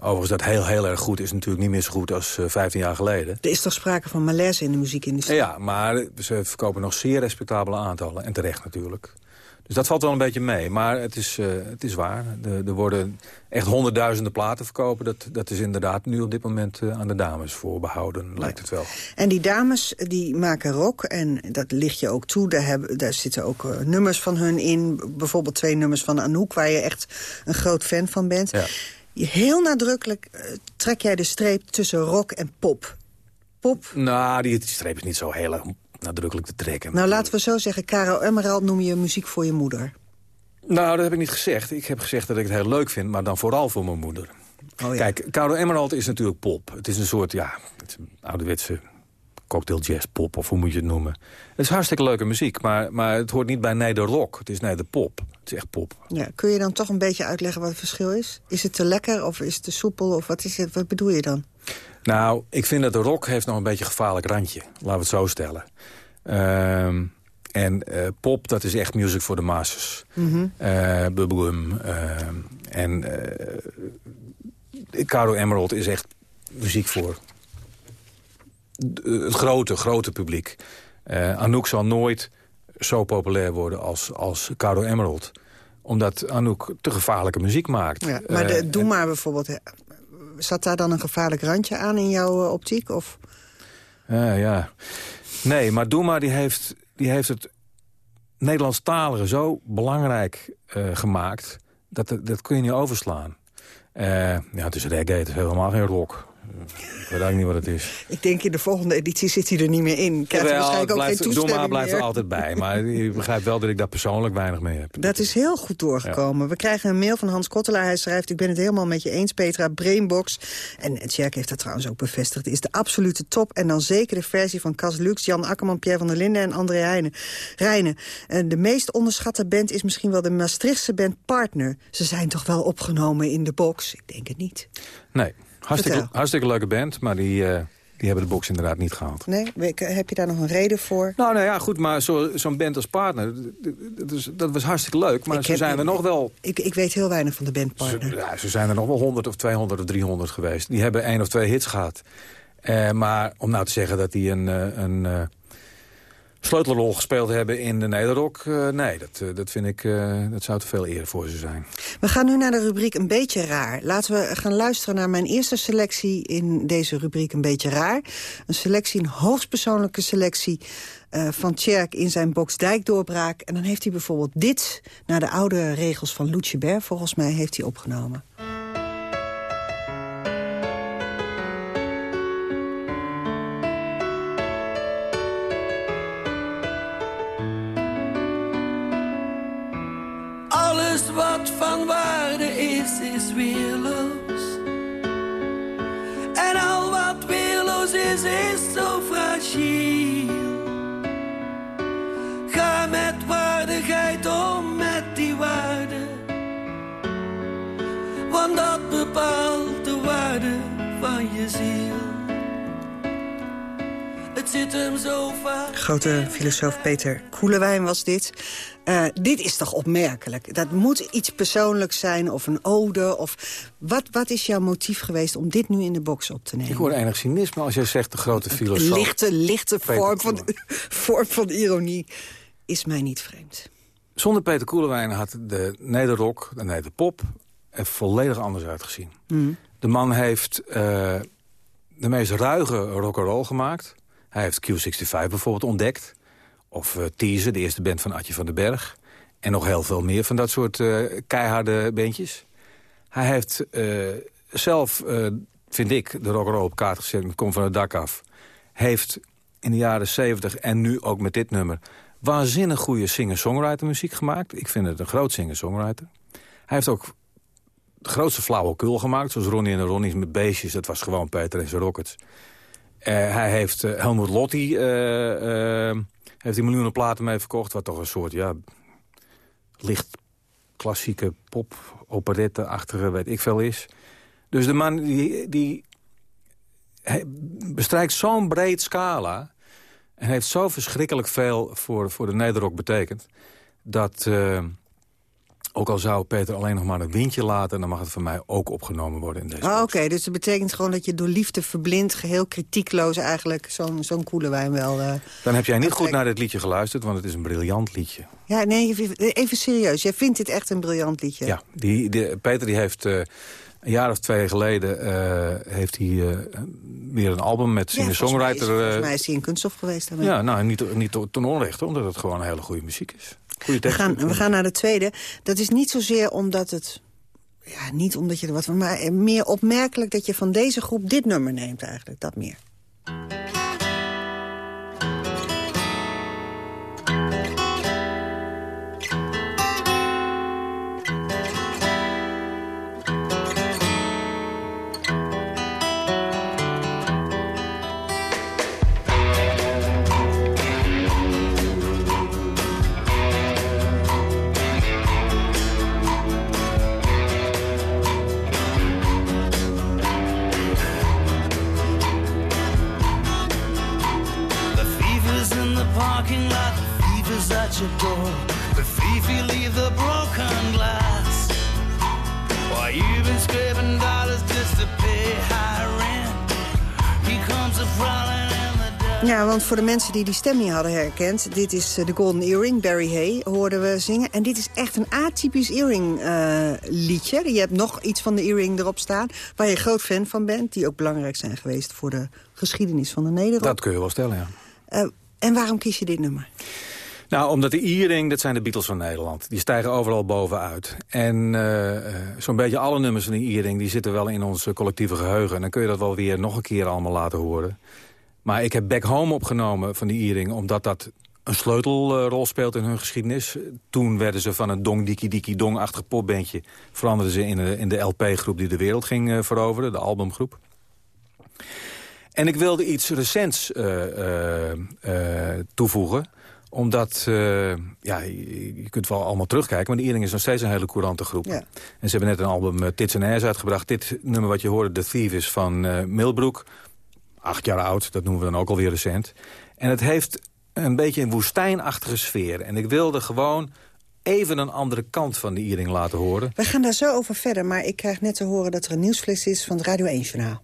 Overigens, dat heel, heel erg goed is natuurlijk niet meer zo goed als eh, 15 jaar geleden. Er is toch sprake van malaise in de muziekindustrie? Ja, maar ze verkopen nog zeer respectabele aantallen. En terecht natuurlijk. Dus dat valt wel een beetje mee. Maar het is, eh, het is waar. Er, worden echt honderdduizenden platen verkopen. Dat, dat is inderdaad nu op dit moment eh, aan de dames voorbehouden, lijkt het wel. En die dames die maken rock, en dat ligt je ook toe. Daar, hebben, daar zitten ook eh, nummers van hun in. Bijvoorbeeld twee nummers van Anouk, waar je echt een groot fan van bent. Ja. Je- Heel nadrukkelijk trek jij de streep tussen rock en pop. Pop, Nou, die, die streep is niet zo heel erg nadrukkelijk te trekken. nou laten we zo zeggen, Caro Emerald noem je muziek voor je moeder. Nou, dat heb ik niet gezegd. Ik heb gezegd dat ik het heel leuk vind, maar dan vooral voor mijn moeder. Oh, ja. Kijk, Caro Emerald is natuurlijk pop. Het is een soort, ja, het is een ouderwetse cocktail jazz pop, of hoe moet je het noemen. Het is hartstikke leuke muziek, maar, maar het hoort niet bij nederrock. Het is nederpop. Het is echt pop. Ja, kun je dan toch een beetje uitleggen wat het verschil is? Is het te lekker of is het te soepel of wat, is het, wat bedoel je dan? Nou, ik vind dat de rock heeft nog een beetje een gevaarlijk randje. Laten we het zo stellen. Ehm, en eh, pop, dat is echt music voor de masses. Eh, bubblegum. ehm, en eh Caro Emerald is echt muziek voor het grote, grote publiek. Anouk zal nooit zo populair worden als, als Caro Emerald. Omdat Anouk te gevaarlijke muziek maakt. Ja, maar de, doe maar bijvoorbeeld. Zat daar dan een gevaarlijk randje aan in jouw eh, optiek? Of? Ja, ja. Nee, maar Doema die heeft, die heeft het Nederlandstalige zo belangrijk eh, gemaakt... Dat, dat, kun je niet overslaan. Eh, ja, het is reggae, het is helemaal geen rock. Ik weet eigenlijk niet wat het is. Ik denk in de volgende editie zit hij er niet meer in. Krijgt Jawel, waarschijnlijk ook blijft, geen toestemming blijft er altijd bij. Maar je begrijpt wel dat ik daar persoonlijk weinig mee heb. Dat is heel goed doorgekomen. We krijgen een mail van Hans Kottelaar. Hij schrijft, ik ben het helemaal met je eens, Petra. Brainbox. En Tjerk heeft dat trouwens ook bevestigd. Is de absolute top. En dan zeker de versie van Cas Lux, Jan Akkerman, Pierre van der Linden en André Heijnen. Rijnen. En de meest onderschatte band is misschien wel de Maastrichtse band Partner. Ze zijn toch wel opgenomen in de box? Ik denk het niet. Nee, hartstikke, hartstikke leuke band. Maar die, eh, die hebben de box inderdaad niet gehaald. Nee? Heb je daar nog een reden voor? Nou, nou ja, goed, maar zo- zo'n band als partner, dat, is- dat was hartstikke leuk. Maar Ik ze heb- zijn er nog wel Ik, ik weet heel weinig van de band Partner. Ze, ja, ze zijn er nog wel 100 of 200 of 300 geweest. Die hebben één of twee hits gehad. Eh, maar om nou te zeggen dat die een, eh, een sleutelrol gespeeld hebben in de nederrock... eh, nee, dat, eh, dat vind ik, eh, dat zou te veel eer voor ze zijn. We gaan nu naar de rubriek Een Beetje Raar. Laten we gaan luisteren naar mijn eerste selectie in deze rubriek Een Beetje Raar. Een selectie, een hoogstpersoonlijke selectie van Tjerk in zijn box Dijkdoorbraak. En dan heeft hij bijvoorbeeld dit naar de oude regels van Lucebert... volgens mij heeft hij opgenomen. Weerloos. En al wat weerloos is, is zo fragiel. Ga met waardigheid om met die waarde. Want dat bepaalt de waarde van je ziel. Zit hem zo vaak. Grote filosoof Peter Koelewijn was dit. Eh, dit is toch opmerkelijk? Dat moet iets persoonlijks zijn of een ode. Of wat, wat is jouw motief geweest om dit nu in de box op te nemen? Ik hoor enig cynisme als jij zegt de grote Een filosoof. lichte, lichte Peter vorm van, vorm van ironie is mij niet vreemd. Zonder Peter Koelewijn had de nederrock, de nederpop... er volledig anders uitgezien. Mm. De man heeft eh, de meest ruige rock'n'roll gemaakt. Hij heeft Q65 bijvoorbeeld ontdekt. Of uh, Teaser, de eerste band van Adje van den Berg. En nog heel veel meer van dat soort eh, keiharde bandjes. Hij heeft eh, zelf, vind ik, de rock'n'roll op kaart gezet... Kom van het dak af. Heeft in de jaren 70 en nu ook met dit nummer... waanzinnig goede singer-songwriter muziek gemaakt. Ik vind het een groot singer-songwriter. Hij heeft ook de grootste flauwekul gemaakt. Zoals Ronnie en de Ronnie's met beestjes. Dat was gewoon Peter en zijn Rockets. Eh, hij heeft uh, Helmut Lotti uh, heeft die miljoenen platen mee verkocht. Wat toch een soort, ja, licht klassieke pop, operette-achtige, weet ik veel is. Dus de man die, die bestrijkt zo'n breed scala... en heeft zo verschrikkelijk veel voor, voor de nederrock betekend... dat, ook al zou Peter alleen nog maar een windje laten... dan mag het van mij ook opgenomen worden in deze oh, Oké, dus dat betekent gewoon dat je door liefde verblind... geheel kritiekloos eigenlijk zo'n zo'n koele wijn wel... Uh, dan heb jij niet goed naar dit liedje geluisterd, want het is een briljant liedje. Ja, nee, even serieus. Jij vindt dit echt een briljant liedje? Ja, die, Peter die heeft... Uh, een jaar of twee geleden uh, heeft hij uh, weer een album met singer-songwriter... Ja, volgens mij is hij in kunststof geweest. Daarmee. Ja, nou, niet, niet ten onrechte, omdat het gewoon een hele goede muziek is. We gaan, we gaan naar de tweede. Dat is niet zozeer omdat het... Ja, niet omdat je er wat van... Maar meer opmerkelijk dat je van deze groep dit nummer neemt eigenlijk. Dat meer. Voor de mensen die die stem niet hadden herkend... dit is de Golden Earring, Barry Hay, hoorden we zingen. En dit is echt een atypisch Earring uh, liedje. Je hebt nog iets van de Earring erop staan... waar je groot fan van bent. Die ook belangrijk zijn geweest voor de geschiedenis van de Nederland. Dat kun je wel stellen, ja. Uh, en waarom kies je dit nummer? Nou, omdat de E-ring, dat zijn de Beatles van Nederland. Die stijgen overal bovenuit. En uh, zo'n beetje alle nummers van de E-ring... die zitten wel in ons collectieve geheugen. En dan kun je dat wel weer nog een keer allemaal laten horen. Maar ik heb Back Home opgenomen van die E-ring... omdat dat een sleutelrol speelt in hun geschiedenis. Toen werden ze van een dong diki diki dong-achtig popbandje... veranderden ze in de, in de LP-groep die de wereld ging uh, veroveren, de albumgroep. En ik wilde iets recents uh, toevoegen omdat, ja, je, kunt wel allemaal terugkijken... maar de Earring is nog steeds een hele courante groep. Ja. En ze hebben net een album Tits and Airs uitgebracht. Dit nummer wat je hoorde, The Thief, is van Milbroek. Acht jaar oud, dat noemen we dan ook alweer recent. En het heeft een beetje een woestijnachtige sfeer. En ik wilde gewoon even een andere kant van de Earring laten horen. We gaan daar zo over verder, maar ik krijg net te horen... dat er een nieuwsflits is van het Radio 1-journaal.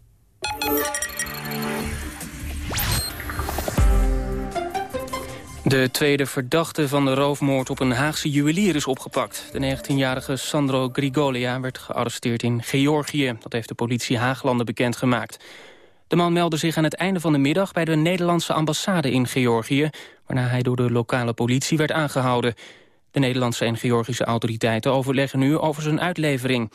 De tweede verdachte van de roofmoord op een Haagse juwelier is opgepakt. De 19-jarige Sandro Grigolia werd gearresteerd in Georgië. Dat heeft de politie Haaglanden bekendgemaakt. De man meldde zich aan het einde van de middag bij de Nederlandse ambassade in Georgië... waarna hij door de lokale politie werd aangehouden. De Nederlandse en Georgische autoriteiten overleggen nu over zijn uitlevering.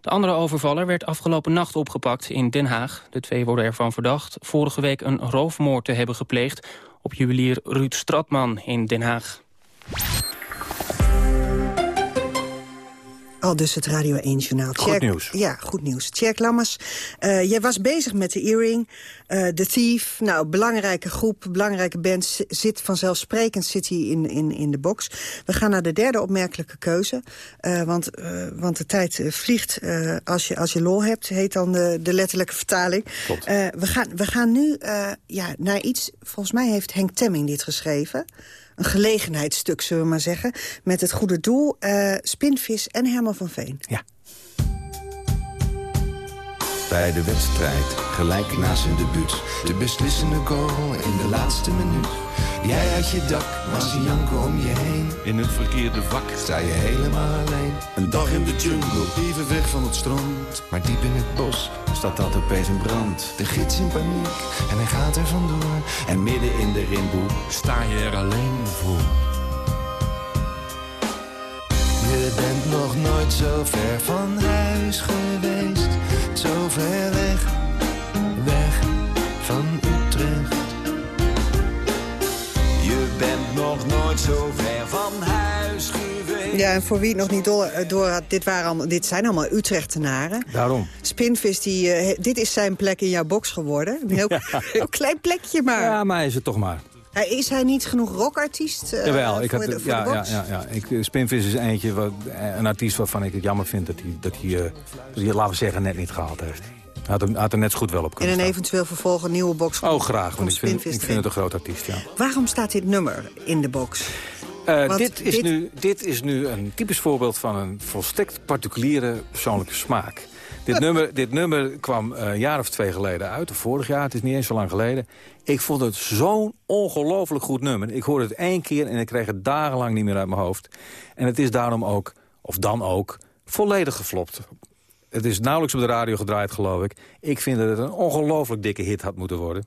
De andere overvaller werd afgelopen nacht opgepakt in Den Haag. De twee worden ervan verdacht vorige week een roofmoord te hebben gepleegd op juwelier Ruud Stratman in Den Haag. Al dus het Radio 1-journaal. Goed nieuws. Ja, goed nieuws. Tjerk Lammers, uh, jij was bezig met de Earring, uh, The Thief. Nou, belangrijke groep, belangrijke band. Zit vanzelfsprekend zit hij in, in, in de box. We gaan naar de derde opmerkelijke keuze. Uh, want, want de tijd vliegt als, je, als je lol hebt, heet dan de, de letterlijke vertaling. we, gaan, we gaan nu ja, naar iets, volgens mij heeft Henk Temming dit geschreven een gelegenheidsstuk, zullen we maar zeggen. Met het goede doel, uh, Spinvis en Herman van Veen. Ja. Bij de wedstrijd, gelijk na zijn debuut. De beslissende goal in de laatste minuut. Jij uit je dak, was ze janken om je heen. In het verkeerde vak sta je helemaal alleen. Een dag in de jungle, even weg van het strand. Maar diep in het bos staat dat opeens in brand. De gids in paniek en hij En midden in de rimboe sta je er alleen voor. Je bent nog nooit zo ver van huis geweest. Zo ver weg, weg van Utrecht. Je bent nog nooit zo ver van huis geweest Ja, en voor wie het nog niet door, eh, door had, dit, waren allemaal, dit zijn allemaal Utrechtenaren. Daarom. Spinvis, die, eh, dit is zijn plek in jouw box geworden. Een heel, heel klein plekje maar. Ja, maar hij is het toch maar. Hij, is hij niet genoeg rockartiest uh, Jawel, ik voor, had, de, voor ja, de ja, box? ja, ja. Ik, Spinvis is eentje, wat, een artiest waarvan ik het jammer vind dat hij, dat hij, eh, dat hij laten we zeggen, net niet gehaald heeft. Hij had, er, had er net zo goed wel op In kunnen een staan. eventueel vervolg een nieuwe box van Oh, graag, want ik vind, Spinvis ik vind het een groot artiest, ja. Waarom staat dit nummer in de box? Eh, dit, is dit- Nu, dit is nu een typisch voorbeeld van een volstrekt particuliere persoonlijke smaak. Dit nummer, dit nummer kwam eh, een jaar of twee geleden uit, of vorig jaar, het is niet eens zo lang geleden. Ik vond het zo'n ongelooflijk goed nummer. Ik hoorde het één keer en ik kreeg het dagenlang niet meer uit mijn hoofd. En het is daarom ook, of dan ook, volledig geflopt. Het is nauwelijks op de radio gedraaid, geloof ik. Ik vind dat het een ongelooflijk dikke hit had moeten worden.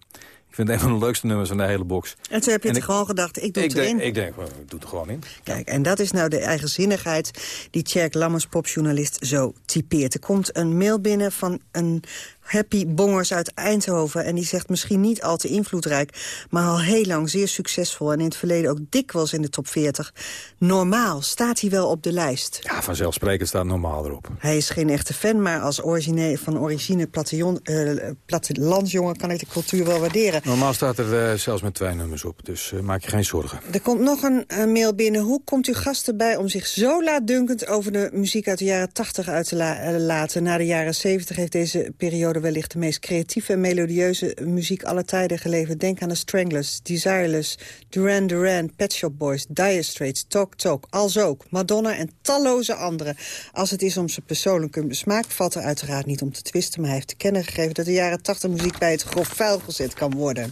Ik vind het een van de leukste nummers van de hele box. En toen heb je En het ik- gewoon gedacht, ik doe Ik het erin. denk, ik denk, well, ik doe het er gewoon in. Kijk, en dat is nou de eigenzinnigheid die Tjerk Lammers, popjournalist, zo typeert. Er komt een mail binnen van een Happy Bongers uit Eindhoven... en die zegt misschien niet al te invloedrijk... maar al heel lang zeer succesvol en in het verleden ook dikwijls in de top 40. Normaal staat hij wel op de lijst. Ja, vanzelfsprekend staat normaal erop. Hij is geen echte fan, maar als origine, van origine plattejon- eh, plattelandsjongen... kan ik de cultuur wel waarderen. Normaal staat er eh, zelfs met twee nummers op, dus eh, maak je geen zorgen. Er komt nog een mail binnen. Hoe komt u gasten bij om zich zo laatdunkend over de muziek uit de jaren 80 uit te la- laten? Na de jaren 70 heeft deze periode wellicht de meest creatieve en melodieuze muziek aller tijden geleverd. Denk aan de Stranglers, Desireless, Duran Duran, Pet Shop Boys, Dire Straits, Talk Talk, als ook Madonna en talloze anderen. Als het is om zijn persoonlijke smaak valt er uiteraard niet om te twisten, maar hij heeft te kennen gegeven dat de jaren 80 muziek bij het grof vuil gezet kan worden.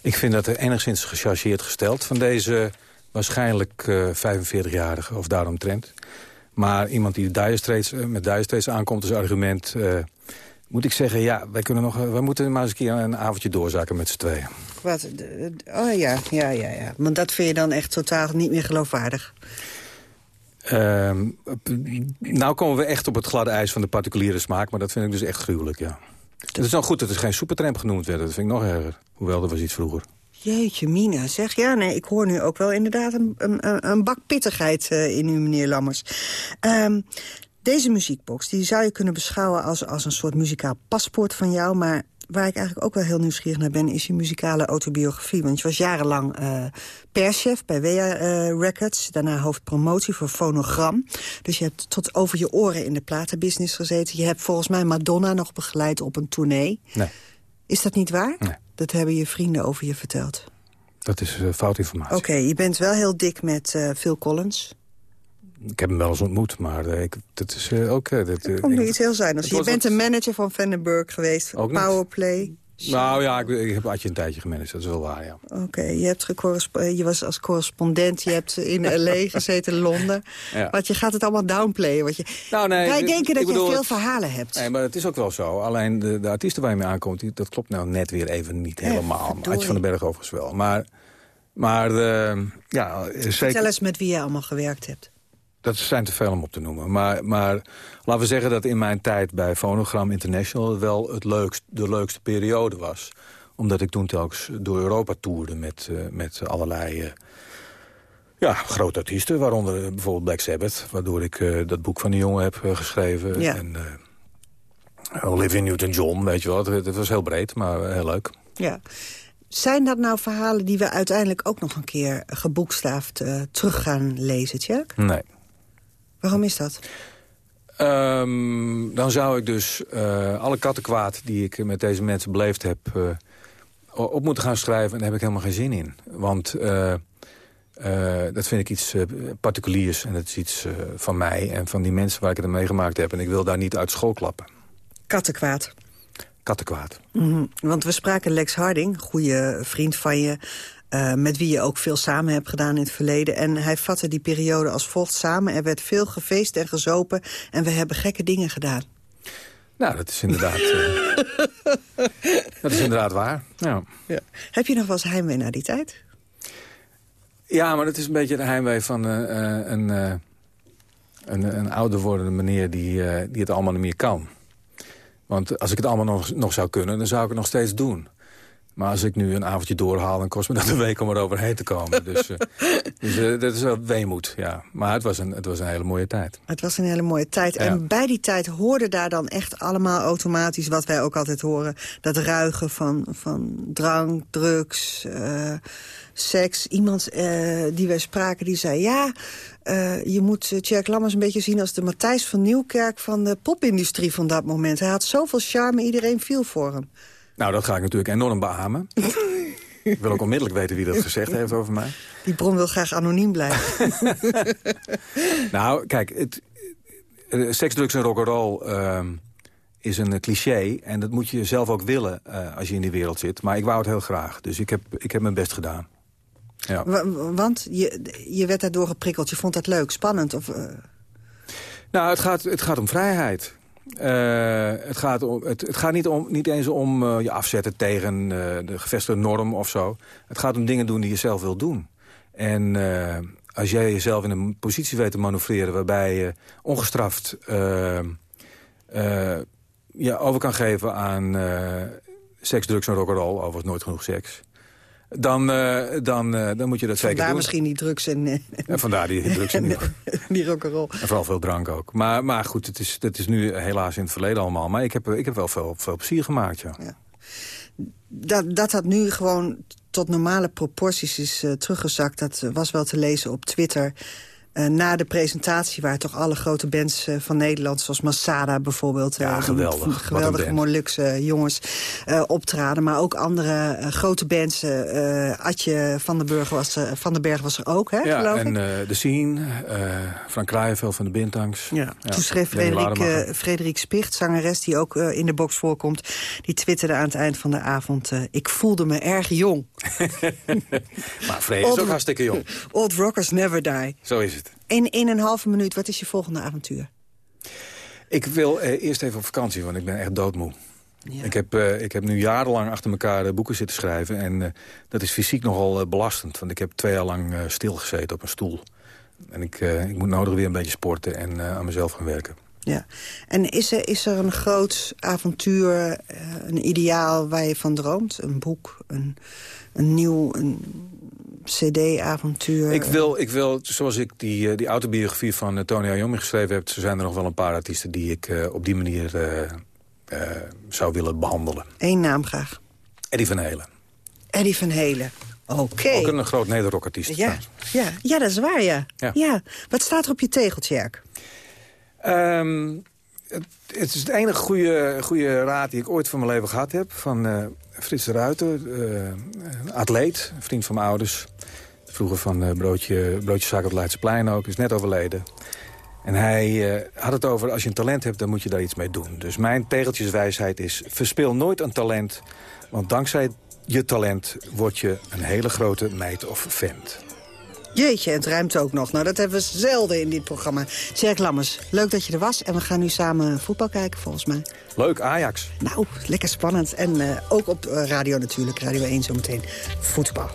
Ik vind dat er enigszins gechargeerd gesteld van deze waarschijnlijk eh 45-jarige of daaromtrent. Maar iemand die Dire Straits, eh, met Dire Straits aankomt als argument... eh, moet ik zeggen, ja, wij, kunnen nog, eh, wij moeten maar eens een keer een avondje doorzaken met z'n tweeën. Wat? de- de- Oh ja, ja, ja, ja. Want dat vind je dan echt totaal niet meer geloofwaardig. Ehm, p- nou komen we echt op het gladde ijs van de particuliere smaak... maar dat vind ik dus echt gruwelijk, ja. Het is nou goed dat het geen supertramp genoemd werd. Dat vind ik nog erger. Hoewel, dat was iets vroeger. Jeetje, Mina, zeg. Ja, nee, ik hoor nu ook wel inderdaad een, een, een- bak pittigheid eh, in u, meneer Lammers. Ehm, deze muziekbox die zou je kunnen beschouwen als, als een soort muzikaal paspoort van jou... maar waar ik eigenlijk ook wel heel nieuwsgierig naar ben... is je muzikale autobiografie. Want je was jarenlang eh perschef bij WEA eh, Records. Daarna hoofdpromotie voor Fonogram. Dus je hebt tot over je oren in de platenbusiness gezeten. Je hebt volgens mij Madonna nog begeleid op een tournee. Nee, Is dat niet waar? Nee. Dat hebben je vrienden over je verteld. dat is eh, fout informatie. Oké, je bent wel heel dik met Phil Collins. Ik heb hem wel eens ontmoet, maar eh, ik, dat is eh, ook... eh, dat, eh, Komt nu ik- iets heel. Het Je bent wat- de manager van Vandenberg geweest. Ook niet. Powerplay. Nou ja, ik, ik heb Adje een tijdje gemanaged, dat is wel waar, ja. Oké, je, hebt je was als correspondent. Je hebt in L.A. gezeten, in Londen. Ja. Want je gaat het allemaal downplayen. Want je... Nou, nee, Wij ik- denken dat je veel verhalen hebt. Nee, maar het is ook wel zo. Alleen de, de artiesten waar je mee aankomt, die, dat klopt nou net weer even niet helemaal. verdorie. Adje van den Berg overigens wel. Maar, maar eh, ja, Vertel zeker, eens met wie je allemaal gewerkt hebt. Dat zijn te veel om op te noemen. Maar, maar laten we zeggen dat in mijn tijd bij Phonogram International... wel het leukst, de leukste periode was. Omdat ik toen telkens door Europa toerde met, eh, met allerlei... eh, ja, grote artiesten, waaronder bijvoorbeeld Black Sabbath... waardoor ik eh, dat boek van de jongen heb geschreven. Ja. En, Olivia Newton-John, weet je wel. Het, het was heel breed, maar heel leuk. Ja. Zijn dat nou verhalen die we uiteindelijk ook nog een keer geboekstaafd terug gaan lezen, Tjerk? Nee. Waarom is dat? Ehm, dan zou ik dus eh, alle kattenkwaad die ik met deze mensen beleefd heb... eh, op moeten gaan schrijven en daar heb ik helemaal geen zin in. Want eh, dat vind ik iets particuliers en dat is iets van mij... en van die mensen waar ik het meegemaakt heb. En ik wil daar niet uit school klappen. Kattenkwaad. Kattenkwaad. Mhm. Want we spraken Lex Harding, goede vriend van je... eh, met wie je ook veel samen hebt gedaan in het verleden. En hij vatte die periode als volgt samen. Er werd veel gefeest en gezopen en we hebben gekke dingen gedaan. Nou, dat is inderdaad, eh, dat is inderdaad waar. Ja. Heb je nog wel eens heimwee naar die tijd? Ja, maar dat is een beetje de heimwee van eh, een, een, een ouder wordende meneer die, die het allemaal niet meer kan. Want als ik het allemaal nog, nog zou kunnen, dan zou ik het nog steeds doen. Maar als ik nu een avondje doorhaal, dan kost me dat een week om er overheen te komen. Dus, uh, dus uh, dat is wel weemoed, ja. Maar het was, een, het was een hele mooie tijd. Het was een hele mooie tijd. Ja. En bij die tijd hoorde daar dan echt allemaal automatisch... wat wij ook altijd horen, dat ruigen van, van drank, drugs... Uh, seks. Iemand die wij spraken, die zei... ja, je moet Tjerk Lammers een beetje zien als de Matthijs van Nieuwkerk... van de popindustrie van dat moment. Hij had zoveel charme, iedereen viel voor hem. Nou, dat ga ik natuurlijk enorm beamen. ik wil ook onmiddellijk weten wie dat gezegd heeft over mij. Die bron wil graag anoniem blijven. nou, kijk, het, seks, drugs en rock'n'roll uh, is een cliché. En dat moet je zelf ook willen uh, als je in die wereld zit. Maar ik wou het heel graag. Dus ik heb, ik heb mijn best gedaan. Ja. Want je, je werd daardoor geprikkeld. Je vond dat leuk, spannend? Of, uh... Nou, het gaat, het gaat om vrijheid. Uh, het, gaat om, het, het, gaat niet, om, niet eens om uh, je afzetten tegen uh, de gevestigde norm of zo. Het gaat om dingen doen die je zelf wil doen. En als jij jezelf in een positie weet te manoeuvreren... waarbij je ongestraft je over kan geven aan seks, drugs en rock'n'roll... overigens nooit genoeg seks dan, uh, dan, uh, dan moet je dat zeker doen. Vandaar misschien die drugs en... Uh, en vandaar die drugs en die, die rock'n'roll. En vooral veel drank ook. Maar, maar goed, het is, het is nu helaas in het verleden allemaal. Maar ik heb, ik heb wel veel, veel plezier gemaakt, ja. ja. Dat, dat dat nu gewoon tot normale proporties is teruggezakt... dat was wel te lezen op Twitter... Uh, na de presentatie waar toch alle grote bands uh, van Nederland... zoals Masada bijvoorbeeld, ja, geweldig. geweldige Molukse jongens uh, optraden. Maar ook andere grote bands. Adje van den, Burg was, van den Berg was er ook, hè, ja, geloof en ik? De Scene, Frank Kraaienveld van de Bintangs. Ja. ja. Toen schreef Frederik, Frederik Spicht, zangeres die ook in de box voorkomt... die twitterde aan het eind van de avond... ik voelde me erg jong. maar Frederik is ook hartstikke jong. Old rockers never die. Zo is het. In, in een halve minuut, wat is je volgende avontuur? Ik wil eh, eerst even op vakantie, want ik ben echt doodmoe. Ja. Ik, heb, uh, ik heb nu jarenlang achter elkaar uh, boeken zitten schrijven. En uh, dat is fysiek nogal belastend. Want ik heb twee jaar lang stilgezeten op een stoel. En ik, ik moet nodig weer een beetje sporten en aan mezelf gaan werken. Ja. En is er, is er een groot avontuur, een ideaal waar je van droomt? Een boek, een, een nieuw... Een cd-avontuur? Ik wil, ik wil, zoals ik die, die autobiografie van uh, Tony Iommi geschreven heb... zijn er nog wel een paar artiesten die ik uh, op die manier uh, zou willen behandelen. Eén naam graag. Eddie van Helen. Eddie van Helen. Oké. Okay. Ook een groot Nederrockartiest. Ja, ja, ja, dat is waar, ja. ja. ja. Wat staat er op je tegeltje, um, het, het, is de enige goede, goede raad die ik ooit van mijn leven gehad heb. Van uh, Frits de Ruiter, uh, atleet, vriend van mijn ouders. Vroeger van uh, broodje, broodjeszaak op Leidseplein ook, is net overleden. En hij uh, had het over, als je een talent hebt, dan moet je daar iets mee doen. Dus mijn tegeltjeswijsheid is, verspil nooit een talent. Want dankzij je talent word je een hele grote meid of vent. Jeetje, het ruimt ook nog. Nou, dat hebben we zelden in dit programma. Tjerk Lammers, leuk dat je er was. En we gaan nu samen voetbal kijken, volgens mij. Leuk, Ajax. Nou, lekker spannend. En uh, ook op uh, radio natuurlijk, Radio 1 zometeen. Voetbal.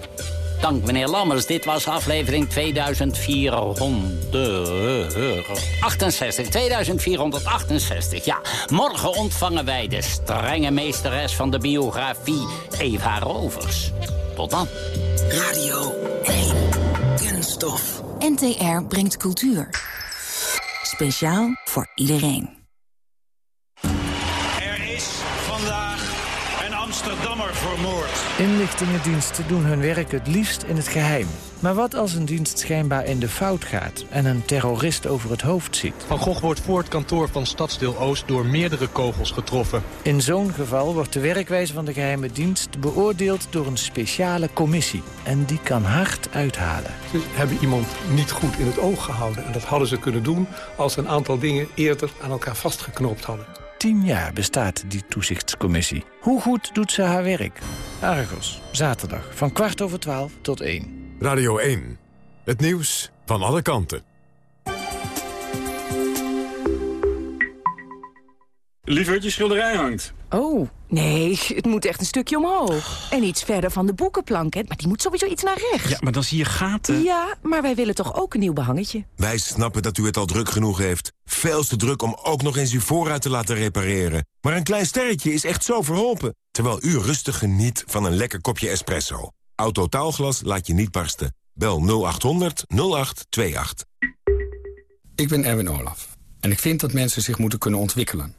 Dank meneer Lammers. Dit was aflevering 2468. 2468, ja. Morgen ontvangen wij de strenge meesteres van de biografie, Eva Rovers. Tot dan. Radio 1. NTR brengt cultuur. Speciaal voor iedereen. Inlichtingendiensten doen hun werk het liefst in het geheim. Maar wat als een dienst schijnbaar in de fout gaat en een terrorist over het hoofd ziet? Van Gogh wordt voor het kantoor van Stadsdeel Oost door meerdere kogels getroffen. In zo'n geval wordt de werkwijze van de geheime dienst beoordeeld door een speciale commissie. En die kan hard uithalen. Ze hebben iemand niet goed in het oog gehouden. En dat hadden ze kunnen doen als ze een aantal dingen eerder aan elkaar vastgeknoopt hadden. Tien jaar bestaat die toezichtscommissie. Hoe goed doet ze haar werk? Argos, zaterdag van kwart over twaalf tot één. Radio 1. Het nieuws van alle kanten. Lieverd, je schilderij hangt. Oh, nee, het moet echt een stukje omhoog. En iets verder van de boekenplank, hè? maar die moet sowieso iets naar rechts. Ja, maar dan zie je gaten. Ja, maar wij willen toch ook een nieuw behangetje? Wij snappen dat u het al druk genoeg heeft. Veel te druk om ook nog eens uw voorruit te laten repareren. Maar een klein sterretje is echt zo verholpen. Terwijl u rustig geniet van een lekker kopje espresso. Autotaalglas laat je niet barsten. Bel 0800 0828. Ik ben Erwin Olaf. En ik vind dat mensen zich moeten kunnen ontwikkelen.